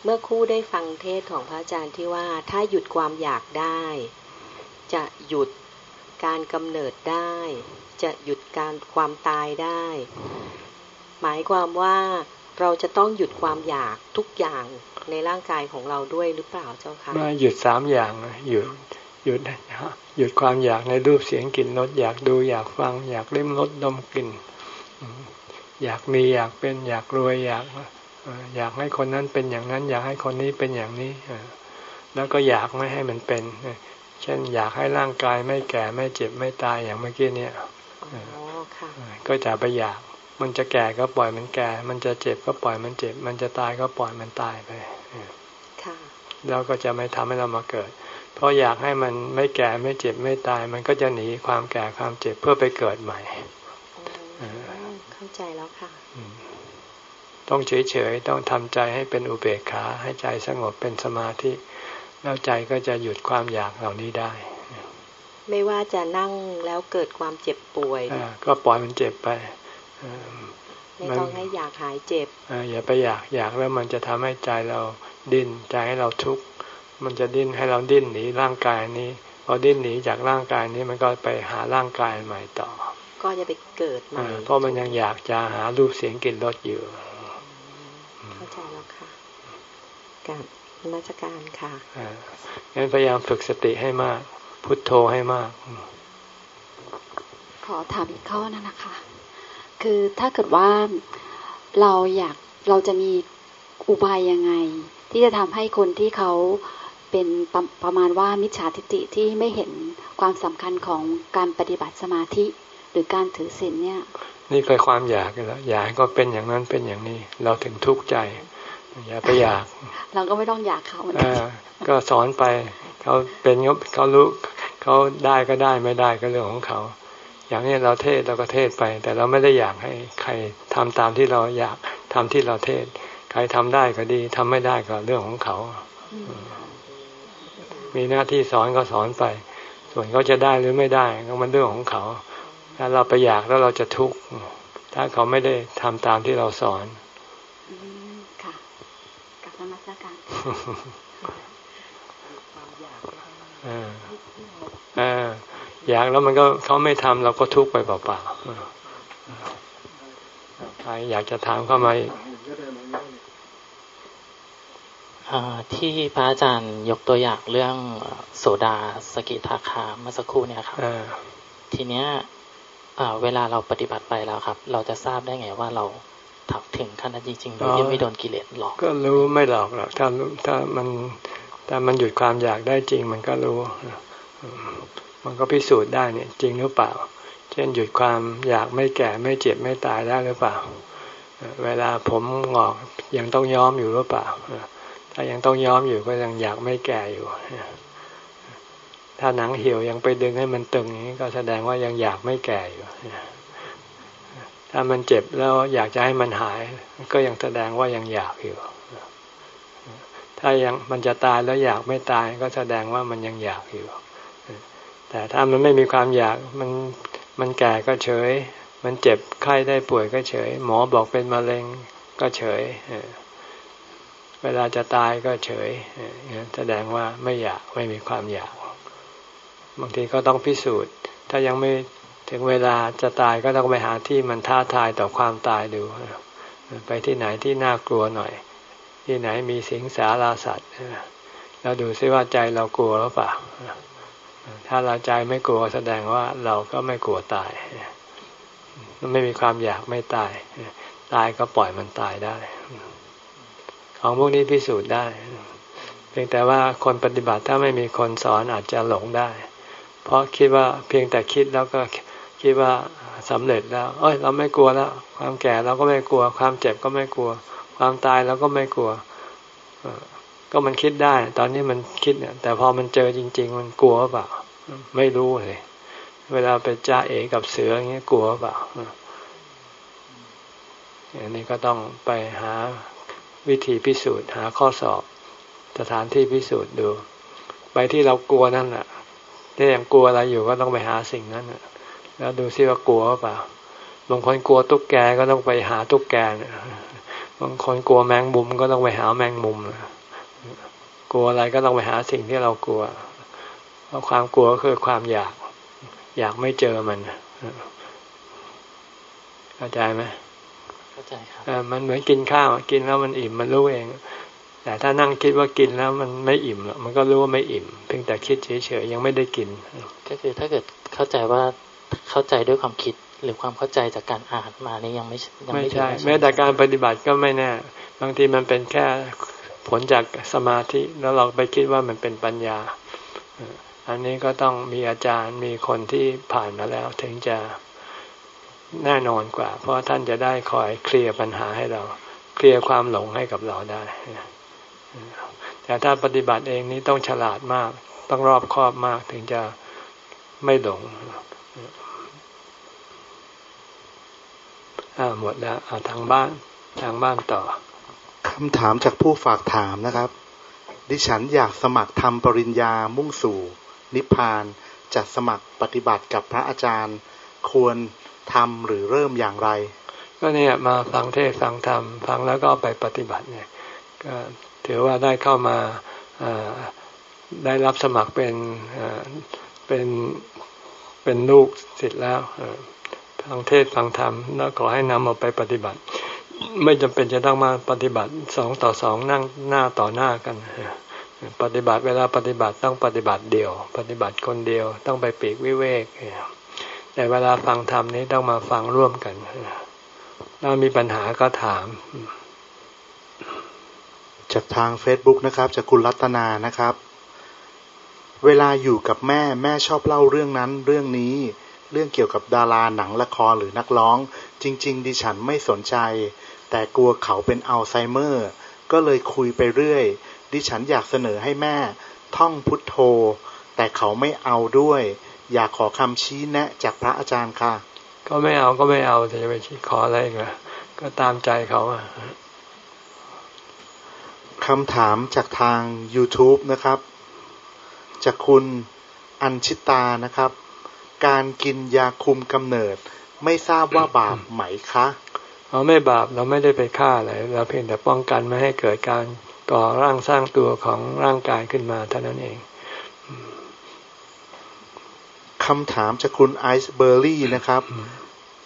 [SPEAKER 4] เมื่อคู่ได้ฟังเทศของพระอาจารย์ที่ว่าถ้าหยุดความอยากได้ จะหยุดการกำเนิดได้ จะหยุดการความตายได้ หมายความว่าเราจะต้องหยุดความอยากทุกอย่างในร่างกายของเราด้วยหรือเปล่าเจ้าคะ
[SPEAKER 1] ไม่หยุดสามอย่างหยุด หยุดหยุดความอยากในรูปเสียงกลิ่นรสอยากดูอยากฟัง อยากเล่มรสดมกลิ่น อยากมีอยากเป็นอยากรวยอยากอยากให้คนนั้นเป็นอย่างนั้น อยากให้คนนี้เป็นอย่างนี้แล้วก็อยากไม่ให้มันเป็น เช่น อยากให้ร่างกายไม่แก่ไม่เจ็บไม่ตายอย่างเมื่อกี้เนี่ยก็จะไปอยาก มันจะแก่ก็ปล่อยมันแก่ มันจะเจ็บก็ปล่อยมันเจ็บ มันจะตายก็ปล่อยมันตายไปแล้วก็จะไม่ทำให้เรามาเกิด เพราะอยากให้มันไม่แก่ไม่เจ็บไม่ตาย มันก็จะหนีความแก่ความเจ็บเพื่อไปเกิดใหม่
[SPEAKER 4] เข้าใจแล้วค่ะ
[SPEAKER 1] ต้องเฉยๆต้องทำใจให้เป็นอุเบกขาให้ใจสงบเป็นสมาธิ แล้วใจก็จะหยุดความอยากเหล่านี้ได้
[SPEAKER 4] ไม่ว่าจะนั่งแล้วเกิดความเจ็บป่วย
[SPEAKER 1] ก็ปล่อยมันเจ็บไป
[SPEAKER 4] ไม่ต้องให้อยากหายเจ็บ
[SPEAKER 1] อย่าไปอยากอยากแล้วมันจะทำให้ใจเราดิ้นใจให้เราทุกข์ มันจะดิ้นให้เราดิ้นหนีร่างกายนี้ พอดิ้นหนีจากร่างกายนี้มันก็ไปหาร่างกายใหม่ต่อ
[SPEAKER 4] ก็จะไปเกิดใหม่
[SPEAKER 1] เพราะมันยังอยากจะหารูปเสียงกลิ่นรสอยู่
[SPEAKER 4] เข้าใจแล้วค่ะกับราชการค่ะ
[SPEAKER 1] งั้นพยายามฝึกสติให้มาก พุทโธให้มาก
[SPEAKER 3] ขอถามอีกข้อนึงนะคะ คือถ้าเกิดว่าเราอยากเราจะมีอุบายยังไง ที่จะทำให้คนที่เขา เป็นประประมาณว่ามิจฉาทิฏฐิที่ไม่เห็นความสำคัญของการปฏิบัติสมาธิหรือการถือศีลเนี่ย
[SPEAKER 1] นี่เคยความอยากแล้วอยากก็เป็นอย่างนั้นเป็นอย่างนี้ เราถึงทุกข์ใจอย่าไปอยาก
[SPEAKER 3] เราก็ไม่ต้องอยากเขา
[SPEAKER 1] อก็สอนไปเขาเป็นเขารู้เขาได้ก็ได้ไม่ได้ก็เรื่องของเขา อย่างนี้เราเทศเราก็เทศไป แต่เราไม่ได้อยากให้ใครทำตามที่เราอยากทำที่เราเทศครทำได้ก็ดีทำไม่ได้ก็เรื่องของเขา มีหน้าที่สอนก็สอนไป ส่วนเขาจะได้หรือไม่ได้ก็มันเรื่องของเขา ถ้าเราไปอยากแล้วเราจะทุกข์ถ้าเขาไม่ได้ทำตามที่เราสอน
[SPEAKER 3] ค่ะกับนมัสการ
[SPEAKER 1] อ่าอยากแล้วมันก็เขาไม่ทำเราก็ทุกข์ไปเปล่าๆใครอยากจะถามเข้ามาอีก
[SPEAKER 5] ที่พระอาจารย์ยกตัวอย่างเรื่องโสดาสกิทาคาเมื่อสักครู่เนี่ยครับทีเนี้ยเวลาเราปฏิบัติไปแล้วครับ เราจะทราบได้ไงว่าเราถักถึงขั้นนั้นจริงๆโดยที่ไม่โดนกิเลสหลอก
[SPEAKER 1] ก็รู้ไม่หลอกหรอกถ้าถ้ามันถ้ามันหยุดความอยากได้จริง มันก็รู้ มันก็พิสูจน์ได้เนี่ย จริงหรือเปล่า เช่นหยุดความอยากไม่แก่ไม่เจ็บไม่ตายได้หรือเปล่า เวลาผมงอกยังต้องย้อมอยู่หรือเปล่า ถ้ายังต้องย้อมอยู่ก็ยังอยากไม่แก่อยู่ถ้าหนังเหี่ยวยังไปดึงให้มันตึงนี้ก็แสดงว่ายังอยากไม่แก่อยู่ถ้ามันเจ็บแล้วอยากจะให้มันหาย ก็ยังแสดงว่ายังอยากอยู่ ถ้ายังมันจะตายแล้วอยากไม่ตายก็แสดงว่ามันยังอยากอยู่ แต่ถ้ามันไม่มีความอยากมันมันแก่ก็เฉย มันเจ็บไข้ได้ป่วยก็เฉย หมอบอกเป็นมะเร็งก็เฉยเเวลาจะตายก็เฉยแสดงว่าไม่อยากไม่มีความอยาก บางทีก็ต้องพิสูจน์ ถ้ายังไม่ถึงเวลาจะตายก็ต้องไปหาที่มันท้าทายต่อความตายดู ไปที่ไหนที่น่ากลัวหน่อย ที่ไหนมีสิงสาราสัตว์เราดูซิว่าใจเรากลัวหรือเปล่าถ้าเราใจไม่กลัวแสดงว่าเราก็ไม่กลัวตายไม่มีความอยากไม่ตาย ตายก็ปล่อยมันตายได้ ของพวกนี้พิสูจน์ได้ เพียงแต่ว่าคนปฏิบัติถ้าไม่มีคนสอนอาจจะหลงได้ เพราะคิดว่าเพียงแต่คิดแล้วก็คิดว่าสำเร็จแล้ว เอ้ย เราไม่กลัวแล้ว ความแก่เราก็ไม่กลัว ความเจ็บก็ไม่กลัว ความตายเราก็ไม่กลัว ก็มันคิดได้ ตอนนี้มันคิดเนี่ย แต่พอมันเจอจริง ๆ มันกลัวเปล่า ไม่รู้เลย เวลาไปจ้าเอกับเสืออย่างเงี้ยกลัวเปล่าอันนี้ก็ต้องไปหา วิธีพิสูจน์หาข้อสอบ สถานที่พิสูจน์ดู ไปที่เรากลัวนั่นแหละถ้ายังกลัวอะไรอยู่ก็ต้องไปหาสิ่งนั้นแล้วดูซิว่ากลัวเปล่าบางคนกลัวตุ๊กแกก็ต้องไปหาตุ๊กแกบางคนกลัวแมงมุมก็ต้องไปหาแมงมุมกลัวอะไรก็ต้องไปหาสิ่งที่เรากลัวเพราะความกลัวก็คือความอยาก อยากไม่เจอมันเข้าใจไหม มันเหมือนกินข้าวกินแล้วมันอิ่มมันรู้เอง แต่ถ้านั่งคิดว่ากินแล้วมันไม่อิ่มมันก็รู้ว่าไม่อิ่ม เพียงแต่คิดเฉยๆยังไม่ได้กิน
[SPEAKER 5] ก็คือถ้าเกิดเข้าใจว่าเข้าใจด้วยความคิดหรือความเข้าใจจากการอ่านมานี่ยังไม่
[SPEAKER 1] ยังไม่ใช่ แม้แต่การปฏิบัติก็ไม่แน่ บางทีมันเป็นแค่ผลจากสมาธิแล้วเราไปคิดว่ามันเป็นปัญญา อันนี้ก็ต้องมีอาจารย์มีคนที่ผ่านมาแล้ว ถึงจะ แน่นอนกว่า เพราะท่านจะได้คอยเคลียร์ปัญหาให้เรา เคลียร์ความหลงให้กับเราได้ แต่ถ้าปฏิบัติเองนี้ต้องฉลาดมาก ต้องรอบคอบมากถึงจะไม่หลงหมดแล้วาทางบ้านทางบ้านต่อ
[SPEAKER 2] คำถามจากผู้ฝากถามนะครับ ดิฉันอยากสมัครทำปริญญามุ่งสู่ นิพพานจะสมัครปฏิบัติกับพระอาจารย์ ควร ทำหรือเริ่มอย่างไร
[SPEAKER 1] ก็เนี่ยมาฟังเทศฟังธรรมฟังแล้วก็ไปปฏิบัติเนี่ย ก็ถือว่าได้เข้ามาได้รับสมัครเป็นเป็นเป็นลูกศิษย์แล้วฟังเทศฟังธรรมแล้วขอให้นำเอาไปปฏิบัติ ไม่จำเป็นจะต้องมาปฏิบัติสองต่อสองนั่งหน้าต่อหน้ากันปฏิบัติเวลาปฏิบัติต้องปฏิบัติเดียว ปฏิบัติคนเดียวต้องไปปีกวิเวก แต่เวลาฟังธรรมนี้ต้องมาฟังร่วมกันถ้ามีปัญหาก็ถาม
[SPEAKER 2] จากทาง Facebook นะครับจากคุณรัตนานะครับ เวลาอยู่กับแม่แม่ชอบเล่าเรื่องนั้น เรื่องนี้เรื่องเกี่ยวกับดาราหนังละครหรือนักร้อง จริง ๆ ดิฉันไม่สนใจ แต่กลัวเขาเป็นอัลไซเมอร์ ก็เลยคุยไปเรื่อย ดิฉันอยากเสนอให้แม่ ท่องพุทโธ แต่เขาไม่เอาด้วย อยากขอคำชี้แนะ จากพระอาจารย์ค่ะ
[SPEAKER 1] ก็ไม่เอาก็ไม่เอาจะไปชี้ขออะไรกันก็ตามใจเขาอะ
[SPEAKER 2] คำถามจากทาง YouTube นะครับ จากคุณอัญชิตานะครับ การกินยาคุมกำเนิด ไม่ทราบว่าบาปไหมคะ
[SPEAKER 1] เราไม่บาปเราไม่ได้ไปฆ่าอะไรเราเพียงแต่ป้องกันไม่ให้เกิดการก่อร่างสร้างตัวของร่างกายขึ้นมาเท่านั้นเอง
[SPEAKER 2] คำถามจากคุณไอซ์เบอร์รี่นะครับ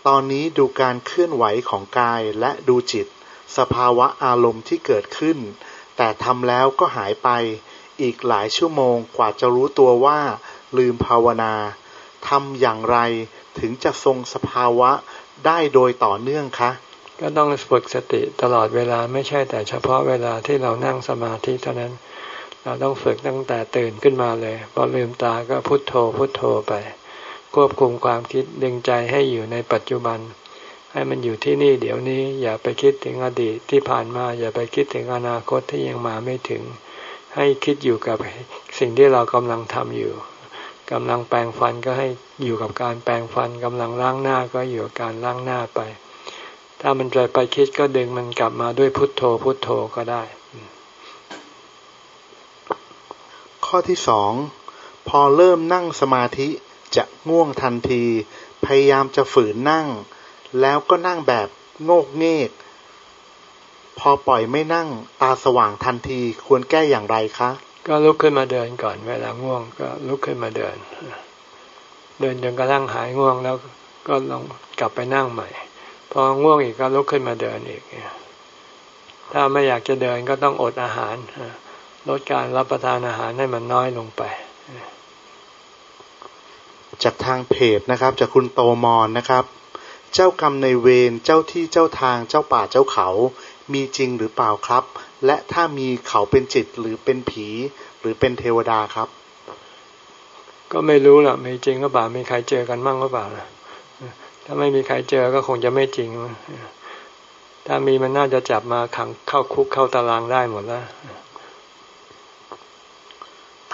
[SPEAKER 2] ตอนนี้ดูการเคลื่อนไหวของกายและดูจิต สภาวะอารมณ์ที่เกิดขึ้น แต่ทำแล้วก็หายไปอีกหลายชั่วโมงกว่าจะรู้ตัวว่าลืมภาวนาทำอย่างไรถึงจะทรงสภาวะได้โดยต่อเนื่องคะ
[SPEAKER 1] ก็ต้องฝึกสติตลอดเวลาไม่ใช่แต่เฉพาะเวลาที่เรานั่งสมาธิเท่านั้น เราต้องฝึกตั้งแต่ตื่นขึ้นมาเลยพอลืมตาก็พุโทโธพุโทโธไป ควบคุมความคิดดึงใจให้อยู่ในปัจจุบัน ให้มันอยู่ที่นี่เดี๋ยวนี้อย่าไปคิดถึงอดีตที่ผ่านมา อย่าไปคิดถึงอนาคตที่ยังมาไม่ถึง ให้คิดอยู่กับสิ่งที่เรากำลังทำอยู่กำลังแปลงฟันก็ให้อยู่กับการแปลงฟันกำลังล้างหน้าก็อยู่กับการล้างหน้าไป ถ้ามันใจไปคิดก็ดึงมันกลับมาด้วยพุทโธพุทโธก็ได้
[SPEAKER 2] ข้อที่สองพอเริ่มนั่งสมาธิจะง่วงทันที พยายามจะฝืนนั่ง แล้วก็นั่งแบบโงกเงก พอปล่อยไม่นั่งตาสว่างทันทีควรแก้อย่างไรคะ
[SPEAKER 1] ก็ลุกขึ้นมาเดินก่อนเวลาง่วงก็ลุกขึ้นมาเดิน เดินจนกระทั่งหายง่วงแล้วก็ลองกลับไปนั่งใหม่ พอง่วงอีกก็ลุกขึ้นมาเดินอีก ถ้าไม่อยากจะเดินก็ต้องอดอาหาร ลดการรับประทานอาหารให้มันน้อยลงไป
[SPEAKER 2] จากทางเพจนะครับ จากคุณโตมอนนะครับ เจ้ากรรมในเวรเจ้าที่เจ้าทางเจ้าป่าเจ้าเขา มีจริงหรือเปล่าครับ และถ้ามีเขาเป็นจิตหรือเป็นผี หรือเป็นเทวดาครับ
[SPEAKER 1] ก็ไม่รู้ล่ะมีจริงก็บ่ามีใครเจอกันมั่งก็เปล่านะถ้าไม่มีใครเจอก็คงจะไม่จริงถ้ามีมันน่าจะจับมาขังเข้าคุกเข้าตารางได้หมดแล้ว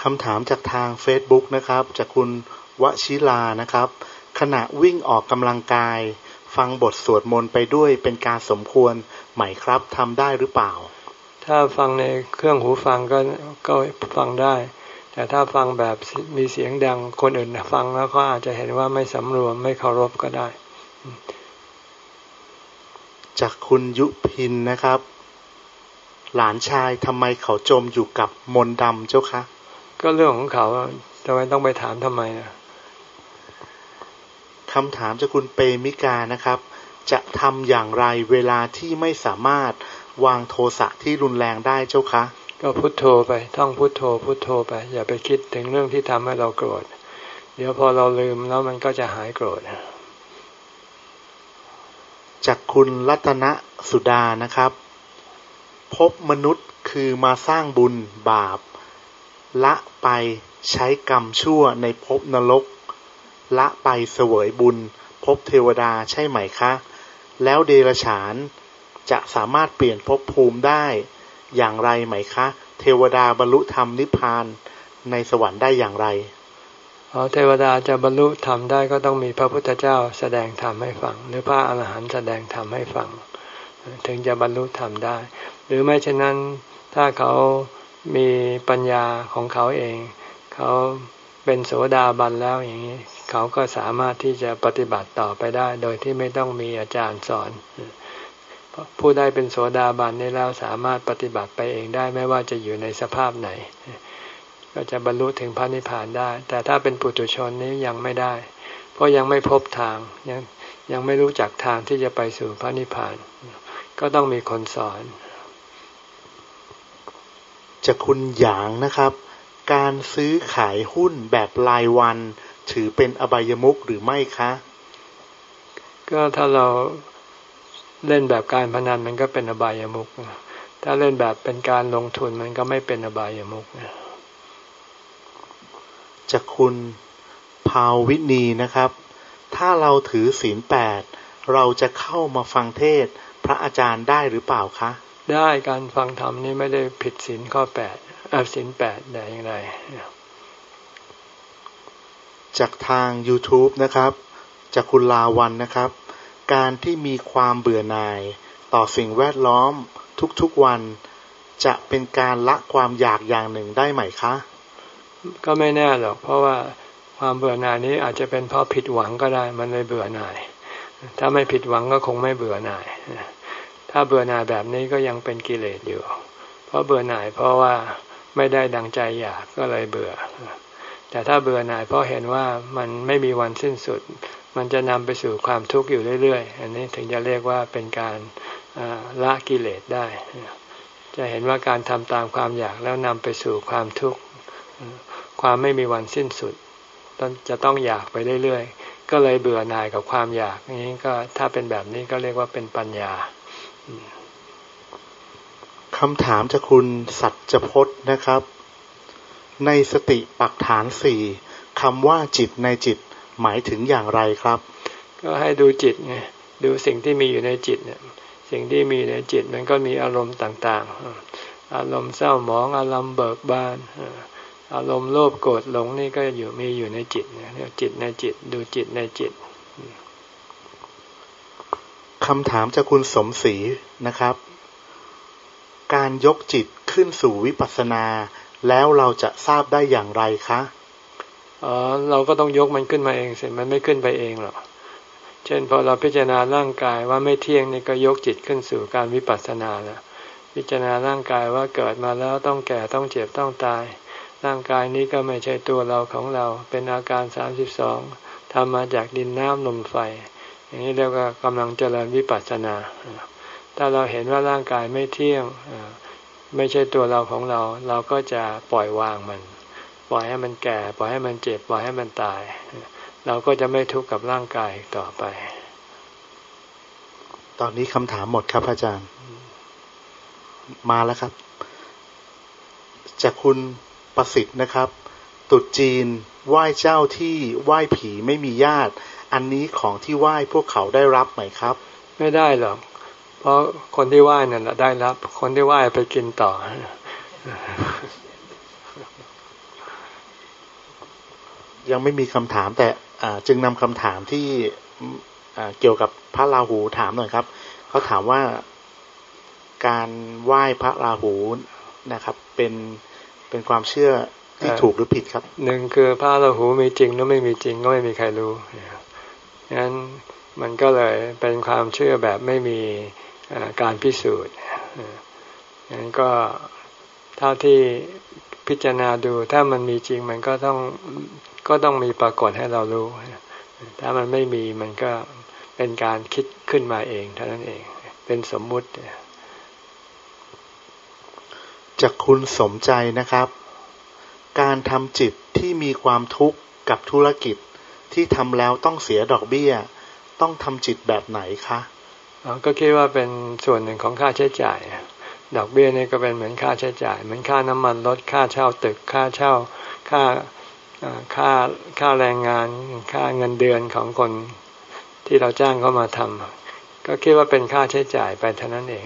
[SPEAKER 2] คำถามจากทาง Facebook นะครับ จากคุณวชิลานะครับ ขณะวิ่งออกกำลังกาย ฟังบทสวดมนต์ไปด้วยเป็นการสมควรไหมครับทำได้หรือเปล่า
[SPEAKER 1] ถ้าฟังในเครื่องหูฟังก็ก็ฟังได้ แต่ถ้าฟังแบบมีเสียงดังคนอื่นฟังแล้วก็อาจจะเห็นว่าไม่สำรวมไม่เคารพก็ได้
[SPEAKER 2] จากคุณยุพินนะครับ หลานชายทำไมเขาจมอยู่กับมนดำเจ้าคะ
[SPEAKER 1] ก็เรื่องของเขาทำไมต้องไปถามทำไมนะ
[SPEAKER 2] คำถามจากคุณเปมิกานะครับ จะทำอย่างไรเวลาที่ไม่สามารถวางโทสะที่รุนแรงได้เจ้าคะ
[SPEAKER 1] ก็พุโทโธไปท่องพุโทโธ พุโทโธไป อย่าไปคิดถึงเรื่องที่ทำให้เราโกรธ เดี๋ยวพอเราลืมแล้วมันก็จะหายโกรธ
[SPEAKER 2] จากคุณรัตนสุดานะครับ พบมนุษย์คือมาสร้างบุญบาป ละไปใช้กรรมชั่วในภพนรก ละไปเสวยบุญพบเทวดาใช่ไหมคะ แล้วเดรฉานจะสามารถเปลี่ยนภพภูมิได้อย่างไรไหมคะ เทวดาบรรลุธรรมนิพพานในสวรรค์ได้อย่างไร
[SPEAKER 1] อ๋อเทวดาจะบรรลุธรรมได้ก็ต้องมีพระพุทธเจ้าแสดงธรรมให้ฟัง หรือพระอรหันต์แสดงธรรมให้ฟัง ถึงจะบรรลุธรรมได้ หรือไม่เช่นนั้นถ้าเขา มีปัญญาของเขาเอง เขาเป็นโสดาบันแล้วอย่างนี้ เขาก็สามารถที่จะปฏิบัติต่อไปได้ โดยที่ไม่ต้องมีอาจารย์สอน ผู้ได้เป็นโสดาบันนี้แล้วสามารถปฏิบัติไปเองได้ไม่ว่าจะอยู่ในสภาพไหน ก็จะบรรลุถึงพระนิพพานได้ แต่ถ้าเป็นปุถุชนนี้ยังไม่ได้ เพราะยังไม่พบทางยังยังไม่รู้จักทางที่จะไปสู่พระนิพพาน ก็ต้องมีคนสอน
[SPEAKER 2] จะคุณหยางนะครับ การซื้อขายหุ้นแบบรายวัน ถือเป็นอบายมุกหรือไม่คะ
[SPEAKER 1] ก็ถ้าเราเล่นแบบการพนันมันก็เป็นอบายมุกถ้าเล่นแบบเป็นการลงทุนมันก็ไม่เป็นอบายมุก
[SPEAKER 2] จากคุณภาวินีนะครับ ถ้าเราถือศีลแปดเราจะเข้ามาฟังเทศพระอาจารย์ได้หรือเปล่าคะ
[SPEAKER 1] ได้การฟังธรรมนี่ไม่ได้ผิดศีลข้อแปดอาศีลแปดได้อย่างไร
[SPEAKER 2] จากทาง YouTube นะครับ จากคุณลาวันนะครับ การที่มีความเบื่อหน่าย ต่อสิ่งแวดล้อมทุกๆวันจะเป็นการละความอยากอย่างหนึ่งได้ไหมคะ
[SPEAKER 1] ก็ไม่แน่หรอก เพราะว่าความเบื่อหน่ายนี้อาจจะเป็นเพราะผิดหวังก็ได้ มันเลยเบื่อหน่าย ถ้าไม่ผิดหวังก็คงไม่เบื่อหน่าย ถ้าเบื่อหน่ายแบบนี้ก็ยังเป็นกิเลสอยู่ เพราะเบื่อหน่ายเพราะว่าไม่ได้ดังใจอยากก็เลยเบื่อ แต่ถ้าเบื่อหน่ายเพราะเห็นว่ามันไม่มีวันสิ้นสุด มันจะนำไปสู่ความทุกข์อยู่เรื่อยๆ อันนี้ถึงจะเรียกว่าเป็นการละกิเลสได้ จะเห็นว่าการทำตามความอยากแล้วนำไปสู่ความทุกข์ ความไม่มีวันสิ้นสุด จะต้องอยากไปเรื่อยๆ ก็เลยเบื่อหน่ายกับความอยากนี้ก็ถ้าเป็นแบบนี้ก็เรียกว่าเป็นปัญญา
[SPEAKER 2] คำถามจากคุณสัจพจน์นะครับ ในสติปักฐานสี่คำว่าจิตในจิตหมายถึงอย่างไรครับ
[SPEAKER 1] ก็ให้ดูจิตไงดูสิ่งที่มีอยู่ในจิตเนี่ยสิ่งที่มีในจิตมันก็มีอารมณ์ต่างๆ อารมณ์เศร้าหมอง อารมณ์เบิกบาน อารมณ์โลภโกรธหลงนี่ก็อยู่มีอยู่ในจิตเนี่ยจิตในจิต ดูจิตในจิต
[SPEAKER 2] คำถามจากคุณสมศรีนะครับ การยกจิตขึ้นสู่วิปัสสนา แล้วเราจะทราบได้อย่างไรคะ
[SPEAKER 1] อ๋อเราก็ต้องยกมันขึ้นมาเองสิมันไม่ขึ้นไปเองหรอกเช่นพอเราพิจารณาร่างกายว่าไม่เที่ยงนี่ก็ยกจิตขึ้นสู่การวิปัสสนาแล้วพิจารณาร่างกายว่าเกิดมาแล้วต้องแก่ต้องเจ็บต้องตาย ร่างกายนี้ก็ไม่ใช่ตัวเราของเรา เป็นอาการสามสิบสองทำมาจากดินน้ำลมไฟ อย่างนี้เรียกว่ากำลังเจริญวิปัสสนา ถ้าเราเห็นว่าร่างกายไม่เที่ยงไม่ใช่ตัวเราของเรา เราก็จะปล่อยวางมัน ปล่อยให้มันแก่ ปล่อยให้มันเจ็บ ปล่อยให้มันตาย เราก็จะไม่ทุกข์กับร่างกายต่อไป
[SPEAKER 2] ตอนนี้คำถามหมดครับอาจารย์ มาแล้วครับ จากคุณประสิทธิ์นะครับ ตุดจีนไหว้เจ้าที่ไหว้ผีไม่มีญาติ อันนี้ของที่ไหว้พวกเขาได้รับไหมครับ
[SPEAKER 1] ไม่ได้หรอก เพราะคนที่ไหว้นั่นแหละได้รับ คนที่ไหว้ไปกินต่อ
[SPEAKER 2] ยังไม่มีคำถามแต่จึงนำคำถามที่เกี่ยวกับพระราหูถามหน่อยครับ เขาถามว่าการไหว้พระราหูนะครับ เป็นเป็นความเชื่อที่ถูกหรือผิดครับ
[SPEAKER 1] หนึ่งคือพระราหูมีจริงหรือไม่มีจริงก็ไม่มีใครรู้งั้น มันก็เลยเป็นความเชื่อแบบไม่มีการพิสูจน์งั้นก็เท่าที่พิจารณาดูถ้ามันมีจริงมันก็ต้องก็ต้องมีปรากฏให้เรารู้ ถ้ามันไม่มีมันก็เป็นการคิดขึ้นมาเองเท่านั้นเอง เป็นสมมุติ
[SPEAKER 2] จากคุณสมใจนะครับ การทำจิตที่มีความทุกข์กับธุรกิจที่ทำแล้วต้องเสียดอกเบี้ย ต้องทำจิตแบบไหนคะ
[SPEAKER 1] ก็คิดว่าเป็นส่วนหนึ่งของค่าใช้จ่าย ดอกเบี้ยนี่ก็เป็นเหมือนค่าใช้จ่าย เหมือนค่าน้ำมันรถค่าเช่าตึกค่าเช่าค่าค่าค่าแรงงานค่าเงินเดือนของคนที่เราจ้างเขามาทำก็คิดว่าเป็นค่าใช้จ่ายไปเท่านั้นเอง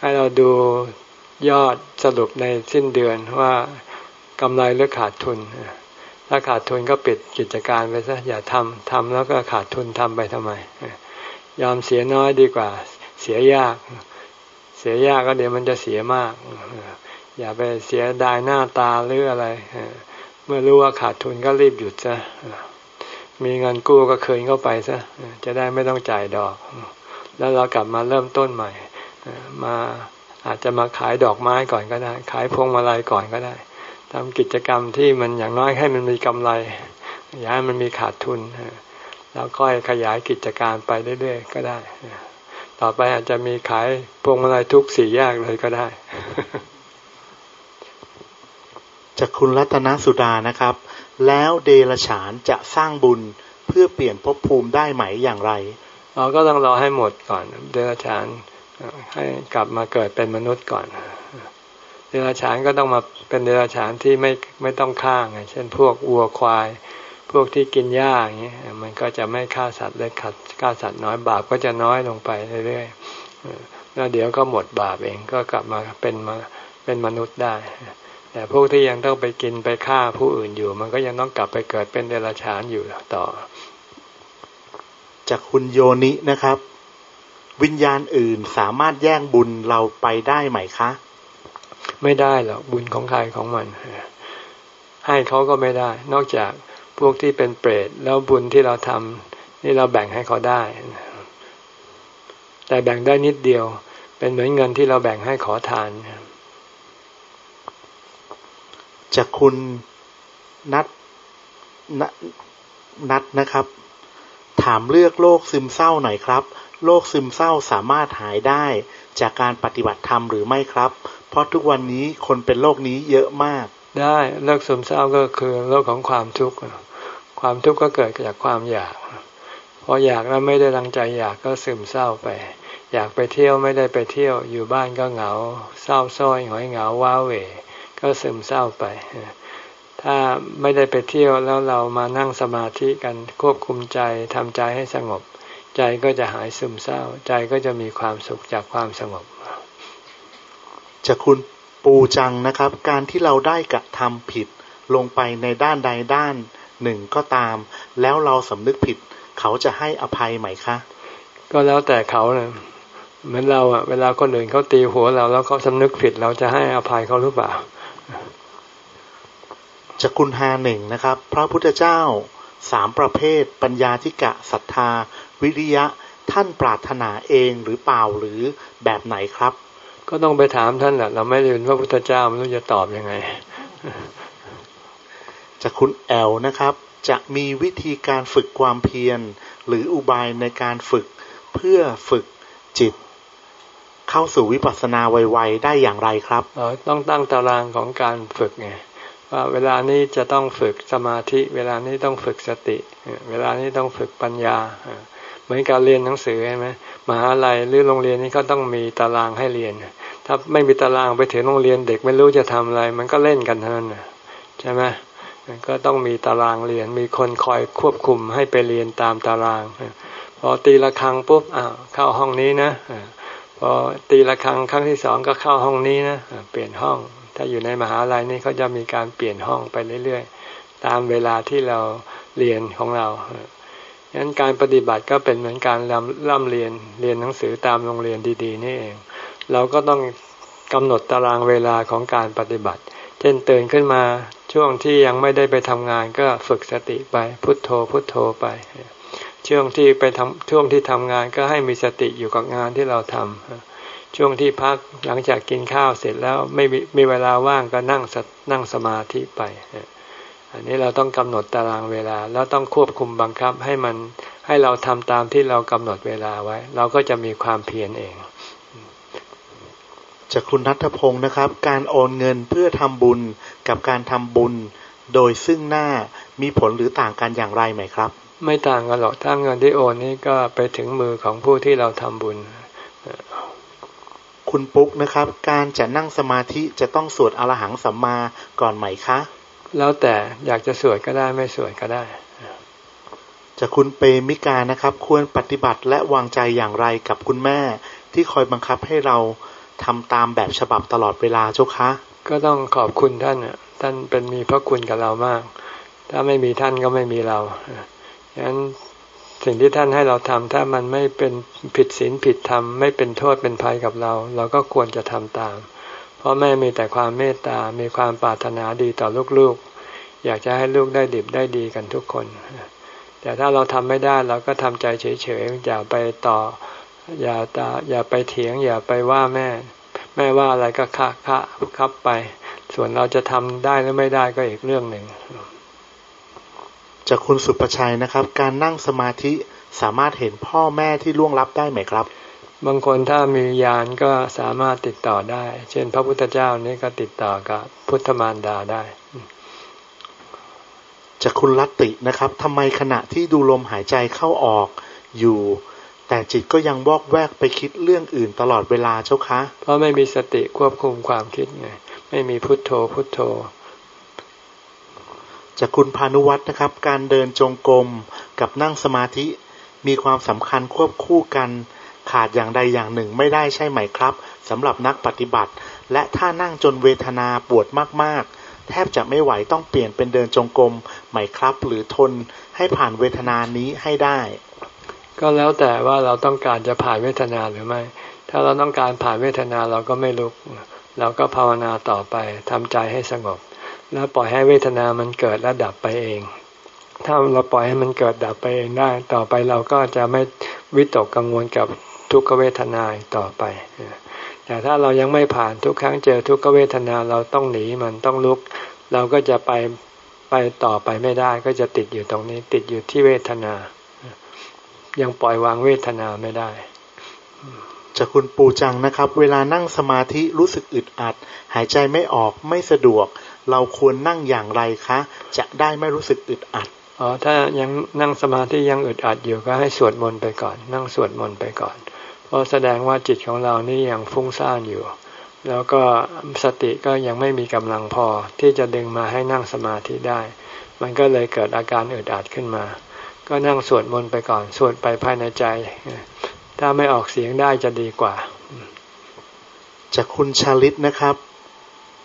[SPEAKER 1] ให้เราดูยอดสรุปในสิ้นเดือนว่ากำไรหรือขาดทุน ถ้าขาดทุนก็ปิดกิจการไปซะอย่าทำทำแล้วก็ขาดทุนทำไปทำไม ยอมเสียน้อยดีกว่า เสียยาก เสียยากก็เดี๋ยวมันจะเสียมาก อย่าไปเสียดายหน้าตาหรืออะไร เมื่อรู้ว่าขาดทุนก็รีบหยุดซะมีเงินกู้ก็คืนเข้าไปซะจะได้ไม่ต้องจ่ายดอก แล้วเรากลับมาเริ่มต้นใหม่มาอาจจะมาขายดอกไม้ก่อนก็ได้ ขายพวงมาลัยก่อนก็ได้ ทำกิจกรรมที่มันอย่างน้อยให้มันมีกำไร อย่าให้มันมีขาดทุนแล้วค่อยขยายกิจการไปเรื่อยๆก็ได้ ต่อไปอาจจะมีขายพวงมาลัยทุกสี่แยกเลยก็ได้
[SPEAKER 2] จากคุณรัตนสุดานะครับ แล้วเดรฉานจะสร้างบุญเพื่อเปลี่ยนภพภูมิได้ไหมอย่างไร
[SPEAKER 1] เราก็ต้องรอให้หมดก่อน เดรฉานให้กลับมาเกิดเป็นมนุษย์ก่อน เดรัจฉานก็ต้องมาเป็นเดรัจฉานที่ไม่ไม่ต้องฆ่าไงเช่น พวกวัวควาย พวกที่กินหญ้าอย่างนี้ยมันก็จะไม่ฆ่าสัตว์เล็กขัดฆ่าสัตว์น้อยบาปก็จะน้อยลงไปเรื่อยๆแล้วเดี๋ยวก็หมดบาปเองก็กลับมาเป็นมาเป็นมนุษย์ได้ แต่พวกที่ยังต้องไปกินไปฆ่าผู้อื่นอยู่ มันก็ยังต้องกลับไปเกิดเป็นเดรัจฉานอยู่ต่อ
[SPEAKER 2] จากคุณโยนินะครับ วิญญาณอื่นสามารถแย่งบุญเราไปได้ไหมคะ
[SPEAKER 1] ไม่ได้หรอกบุญของใครของมัน ให้เขาก็ไม่ได้ นอกจากพวกที่เป็นเปรตแล้วบุญที่เราทำนี่เราแบ่งให้เขาได้ แต่แบ่งได้นิดเดียว เป็นเหมือนเงินที่เราแบ่งให้ขอทาน
[SPEAKER 2] จากคุณนัดนนัดนะครับ ถามเลือกโรคซึมเศร้าหน่อยครับโรคซึมเศร้าสามารถหายได้จากการปฏิบัติธรรมหรือไม่ครับ เพราะทุกวันนี้คนเป็นโรคนี้เยอะมาก
[SPEAKER 1] ได้โรคซึมเศร้าก็คือโรคของความทุกข์ความทุกข์ก็เกิดจากความอยาก พออยากแล้วไม่ได้รังใจอยากก็ซึมเศร้าไป อยากไปเที่ยวไม่ได้ไปเที่ยว อยู่บ้านก็เหงา เศร้าส้อยหงอยเหงาว้าเหวก็ซึมเศร้าไป ถ้าไม่ได้ไปเที่ยวแล้วเรามานั่งสมาธิกันควบคุมใจทำใจให้สงบ ใจก็จะหายซึมเศร้า ใจก็จะมีความสุขจากความสงบ
[SPEAKER 2] จากคุณปูจังนะครับ การที่เราได้กระทำผิดลงไปในด้านใดด้านหนึ่งก็ตาม แล้วเราสำนึกผิด เขาจะให้อภัยไหมคะ
[SPEAKER 1] ก็แล้วแต่เขาเลยเหมือนเราอะเวลาคนอื่นเขาตีหัวเราแล้วเขาสำนึกผิดเราจะให้อภัยเขาหรือเปล่า
[SPEAKER 2] จะคุณฮาหนึ่งนะครับ พระพุทธเจ้าสามประเภท ปัญญาธิกะศรัทธา วิริยะท่านปรารถนาเองหรือเปล่าหรือแบบไหนครับ
[SPEAKER 1] ก็ต้องไปถามท่านแหละเราไม่เรียนพระพุทธเจ้าไม่รู้จะตอบยังไง
[SPEAKER 2] จะคุณแอลนะครับ จะมีวิธีการฝึกความเพียร หรืออุบายในการฝึกเพื่อฝึกจิต เข้าสู่วิปัสสนาไวๆได้อย่างไรครับ
[SPEAKER 1] ต้องตั้งตารางของการฝึกไงว่าเวลานี้จะต้องฝึกสมาธิ เวลานี้ต้องฝึกสติ เวลานี้ต้องฝึกปัญญา เหมือนการเรียนหนังสือใช่ไหมมหาลัยหรือโรงเรียนนี้ก็ต้องมีตารางให้เรียน ถ้าไม่มีตารางไปถึงโรงเรียนเด็กไม่รู้จะทำอะไร มันก็เล่นกันเท่านั้นใช่ไหมก็ต้องมีตารางเรียน มีคนคอยควบคุมให้ไปเรียนตามตารางพอตีละครั้งปุ๊บอ้าวเข้าห้องนี้นะพอตีละครั้งครั้งที่สองก็เข้าห้องนี้นะเปลี่ยนห้อง ถ้าอยู่ในมหาลัยนี่เขาจะมีการเปลี่ยนห้องไปเรื่อยๆ ตามเวลาที่เราเรียนของเรา ฉะนั้นการปฏิบัติก็เป็นเหมือนการร่ำเรียนเรียนหนังสือตามโรงเรียนดีๆ นี่เอง เราก็ต้องกำหนดตารางเวลาของการปฏิบัติ เช่นตื่นขึ้นมาช่วงที่ยังไม่ได้ไปทำงานก็ฝึกสติไปพุทโธพุทโธไปช่วงที่ไปทำช่วงที่ทำงานก็ให้มีสติอยู่กับงานที่เราทำช่วงที่พักหลังจากกินข้าวเสร็จแล้วไม่มีมีเวลาว่างก็นั่งนั่งสมาธิไป อันนี้เราต้องกำหนดตารางเวลา แล้วต้องควบคุมบังคับให้มันให้เราทำตามที่เรากำหนดเวลาไว้ เราก็จะมีความเพียรเอง
[SPEAKER 2] จากคุณนัทพงศ์นะครับ การโอนเงินเพื่อทำบุญกับการทำบุญ โดยซึ่งหน้ามีผลหรือต่างกันอย่างไรไหมครับ
[SPEAKER 1] ไม่ต่างกันหรอกถ้าเงินที่โอนนี้ก็ไปถึงมือของผู้ที่เราทำบุญ
[SPEAKER 2] คุณปุ๊กนะครับ การจะนั่งสมาธิจะต้องสวดอรหังสัมมาก่อนไหมคะ
[SPEAKER 1] แล้วแต่อยากจะสวดก็ได้ไม่สวดก็ได้
[SPEAKER 2] จะคุณเปมิกานะครับ ควรปฏิบัติและวางใจอย่างไรกับคุณแม่ ที่คอยบังคับให้เราทำตามแบบฉบับตลอดเวลาเจ้าคะ
[SPEAKER 1] ก็ต้องขอบคุณท่านท่านเป็นมีพระคุณกับเรามาก ถ้าไม่มีท่านก็ไม่มีเราฉะนั้นสิ่งที่ท่านให้เราทำถ้ามันไม่เป็นผิดศีลผิดธรรมไม่เป็นโทษเป็นภัยกับเรา เราก็ควรจะทำตามเพ ราะแม่มีแต่ความเมตตา มีความปรารถนาดีต่อลูกๆ อยากจะให้ลูกได้ดิบได้ดีกันทุกคน แต่ถ้าเราทำไม่ได้เราก็ทำใจเฉยๆ อย่าไปต่อ อย่าตาอย่าไปเถียง อย่าไปว่าแม่ แม่ว่าอะไรก็คะคะครับไป ส่วนเราจะทำได้หรือไม่ได้ก็อีกเรื่องหนึ่ง
[SPEAKER 2] จากคุณสุประชัยนะครับ การนั่งสมาธิสามารถเห็นพ่อแม่ที่ล่วงลับได้ไหมครับ
[SPEAKER 1] บางคนถ้ามียานก็สามารถติดต่อได้ เช่น พระพุทธเจ้านี่ก็ติดต่อกับพุทธมารดาได้
[SPEAKER 2] จากคุณลัตตินะครับทำไมขณะที่ดูลมหายใจเข้าออกอยู่ แต่จิตก็ยังวอกแวกไปคิดเรื่องอื่นตลอดเวลาเจ้าคะ
[SPEAKER 1] เพราะไม่มีสติควบคุมความคิดไงไม่มีพุทโธพุทโธ
[SPEAKER 2] จากคุณพานุวัฒนะครับ การเดินจงกรมกับนั่งสมาธิมีความสำคัญควบคู่กัน ขาดอย่างใดอย่างหนึ่งไม่ได้ใช่ไหมครับสำหรับนักปฏิบัติ และถ้านั่งจนเวทนาปวดมากๆ แทบจะไม่ไหวต้องเปลี่ยนเป็นเดินจงกรมไหมครับ หรือทนให้ผ่านเวทนานี้ให้ได้
[SPEAKER 1] ก็แล้วแต่ว่าเราต้องการจะผ่านเวทนาหรือไม่ ถ้าเราต้องการผ่านเวทนาเราก็ไม่ลุก เราก็ภาวนาต่อไปทำใจให้สงบ แล้วปล่อยให้เวทนามันเกิดและดับไปเองถ้าเราปล่อยให้มันเกิดดับไปเองได้ ต่อไปเราก็จะไม่วิตกกังวลกับ ทุกขเวทนาต่อไป แต่ถ้าเรายังไม่ผ่านทุกครั้งเจอทุกขเวทนาเราต้องหนีมันต้องลุก เราก็จะไปไปต่อไปไม่ได้ก็จะติดอยู่ตรงนี้ ติดอยู่ที่เวทนา ยังปล่อยวางเวทนาไม่ได้
[SPEAKER 2] จากคุณปูจังนะครับ เวลานั่งสมาธิรู้สึกอึดอัด หายใจไม่ออกไม่สะดวก เราควรนั่งอย่างไรคะ จะได้ไม่รู้สึกอึดอัด
[SPEAKER 1] อ๋อถ้ายังนั่งสมาธิยังอึดอัดอยู่ก็ให้สวดมนต์ไปก่อน นั่งสวดมนต์ไปก่อน เพราะแสดงว่าจิตของเรานี่ยังฟุ้งซ่านอยู่ แล้วก็สติก็ยังไม่มีกำลังพอที่จะดึงมาให้นั่งสมาธิได้ มันก็เลยเกิดอาการอึดอัดขึ้นมา ก็นั่งสวดมนต์ไปก่อน สวดไปภายในใจ ถ้าไม่ออกเสียงได้จะดีกว่า
[SPEAKER 2] จากคุณชาลิตนะครับ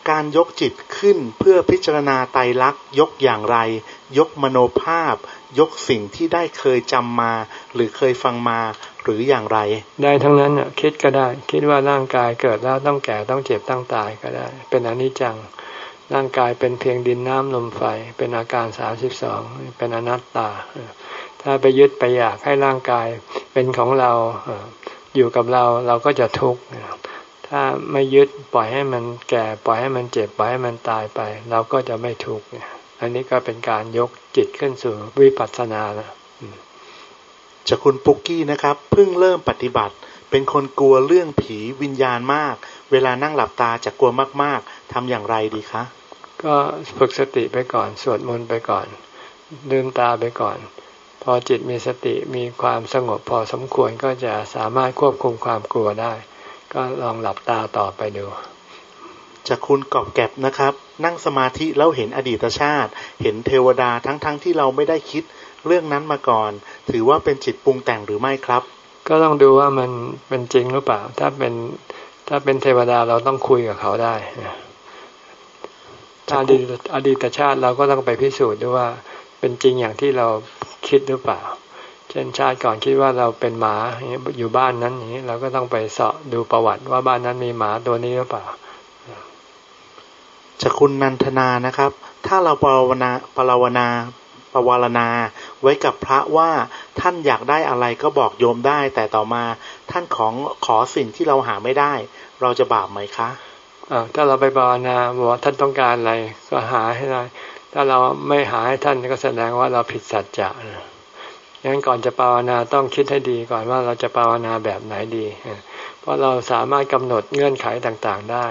[SPEAKER 2] การยกจิตขึ้นเพื่อพิจารณาไตรลักษณ์ยกอย่างไร ยกมโนภาพ ยกสิ่งที่ได้เคยจำมา หรือเคยฟังมาหรืออย่างไร
[SPEAKER 1] ได้ทั้งนั้นคิดก็ได้ คิดว่าร่างกายเกิดแล้วต้องแก่ต้องเจ็บต้องตายก็ได้ เป็นอนิจจังร่างกายเป็นเพียงดินน้ำลมไฟ เป็นอาการสามสิบสองเป็นอนัตตา ถ้าไปยึดไปอยากให้ร่างกายเป็นของเราอยู่กับเราเราก็จะทุกข์ถ้าไม่ยึดปล่อยให้มันแก่ปล่อยให้มันเจ็บปล่อยให้มันตายไป เราก็จะไม่ทุกข์ อันนี้ก็เป็นการยกจิตขึ้นสู่วิปัสสนาแล้ว
[SPEAKER 2] จะคุณปุกกี้นะครับเพิ่งเริ่มปฏิบัติ เป็นคนกลัวเรื่องผีวิญญาณมาก เวลานั่งหลับตาจะกลัวมาก ๆทำอย่างไรดีคะ
[SPEAKER 1] ก็ฝึกสติไปก่อน สวดมนต์ไปก่อนลืมตาไปก่อน พอจิตมีสติมีความสงบพอสมควรก็จะสามารถควบคุมความกลัวได้ ก็ลองหลับตาต่อไปดู
[SPEAKER 2] จะคุณกอบแก็บนะครับ นั่งสมาธิแล้วเห็นอดีตชาติ เห็นเทวดาทั้งๆทที่เราไม่ได้คิดเรื่องนั้นมาก่อน ถือว่าเป็นจิตปรุงแต่งหรือไม่ครับ
[SPEAKER 1] ก็ต้องดูว่ามันเป็นจริงหรือเปล่า ถ้าเป็นถ้าเป็นเทวดาเราต้องคุยกับเขาได้ถ้าอดีตอดีตชาติเราก็ต้องไปพิสูจน์ด้วยว่า เป็นจริงอย่างที่เราคิดหรือเปล่า เช่นชาติก่อนคิดว่าเราเป็นหมาอยู่บ้านนั้นอย่างนี้ เราก็ต้องไปเสาะดูประวัติว่าบ้านนั้นมีหมาตัวนี้หรือเปล่า
[SPEAKER 2] จะคุณนันทนานะครับ ถ้าเราปราวนาปราวนาปวารณาไว้กับพระว่าท่านอยากได้อะไรก็บอกโยมได้ แต่ต่อมาท่านของขอสิ่งที่เราหาไม่ได้ เราจะบาปไหมคะ
[SPEAKER 1] ถ้าเราไปภาวนาบอกว่าท่านต้องการอะไรก็หาให้ได้ถ้าเราไม่หาให้ท่านก็แสดงว่าเราผิดสัจจะงั้นก่อนจะภาวนาต้องคิดให้ดีก่อนว่าเราจะภาวนาแบบไหนดี เพราะเราสามารถกำหนดเงื่อนไขต่างๆได้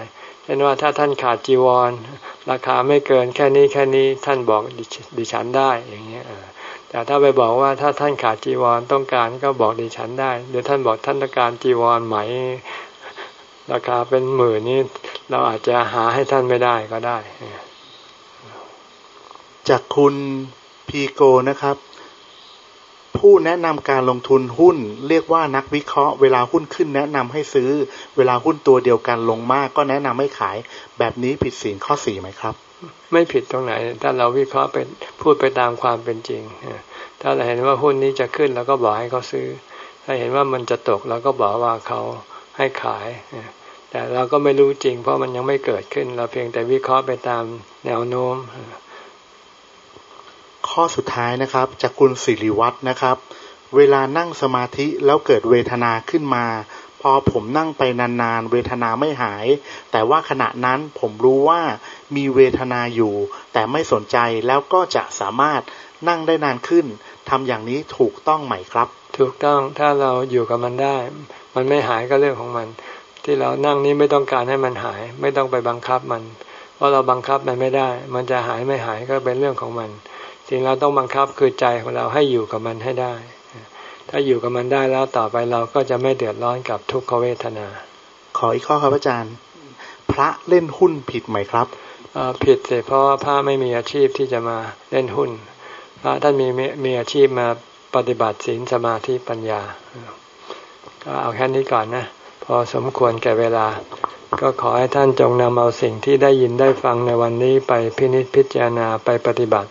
[SPEAKER 1] ช่นว่าถ้าท่านขาดจีวร ราคาไม่เกินแค่นี้แค่นี้ท่านบอกดิฉันได้อย่างเงี้ยแต่ถ้าไปบอกว่าถ้าท่านขาดจีวรต้องการก็บอกดิฉันได้หรือท่านบอกท่านต้องการจีวรไหม ราคาเป็นหมื่นนี้เราอาจจะหาให้ท่านไม่ได้ก็ได้
[SPEAKER 2] จากคุณพีโกนะครับ ผู้แนะนำการลงทุนหุ้น เรียกว่านักวิเคราะห์เวลาหุ้นขึ้นแนะนำให้ซื้อ เวลาหุ้นตัวเดียวกันลงมากก็แนะนำให้ขาย แบบนี้ผิดศีลข้อสี่ไหมครับ
[SPEAKER 1] ไม่ผิดตรงไหน ถ้าเราวิเคราะห์เป็นพูดไปตามความเป็นจริง ถ้าเราเห็นว่าหุ้นนี้จะขึ้นเราก็บอกให้เขาซื้อ ถ้าเห็นว่ามันจะตกเราก็บอกว่าเขาให้ขาย แต่เราก็ไม่รู้จริง เพราะมันยังไม่เกิดขึ้น เราเพียงแต่วิเคราะห์ไปตามแนวโน้ม
[SPEAKER 2] ข้อสุดท้ายนะครับ จากคุณสิริวัตรนะครับ เวลานั่งสมาธิแล้วเกิดเวทนาขึ้นมา พอผมนั่งไปนานๆ เวทนาไม่หาย แต่ว่าขณะนั้นผมรู้ว่ามีเวทนาอยู่ แต่ไม่สนใจแล้วก็จะสามารถนั่งได้นานขึ้นทำอย่างนี้ถูกต้องไหมครับ
[SPEAKER 1] ถูกต้องถ้าเราอยู่กับมันได้ มันไม่หายก็เรื่องของมัน ที่เรานั่งนี้ไม่ต้องการให้มันหาย ไม่ต้องไปบังคับมัน เพราะเราบังคับมันไม่ได้ มันจะหายไม่หายก็เป็นเรื่องของมัน สิ่งเราต้องบังคับคือใจของเราให้อยู่กับมันให้ได้ ถ้าอยู่กับมันได้แล้วต่อไปเราก็จะไม่เดือดร้อนกับทุกขเวทนา
[SPEAKER 2] ขออีกข้อครับอาจารย์ พระเล่นหุ้นผิดไหมครับ
[SPEAKER 1] ผิดเสเพราะว่าพระไม่มีอาชีพที่จะมาเล่นหุ้น พระท่านมีมีอาชีพมาปฏิบัติศีลสมาธิปัญญา ก็เอาแค่นี้ก่อนนะ พอสมควรแก่เวลา ก็ขอให้ท่านจงนำเอาสิ่งที่ได้ยินได้ฟังในวันนี้ไปพินิจพิจารณาไปปฏิบัติ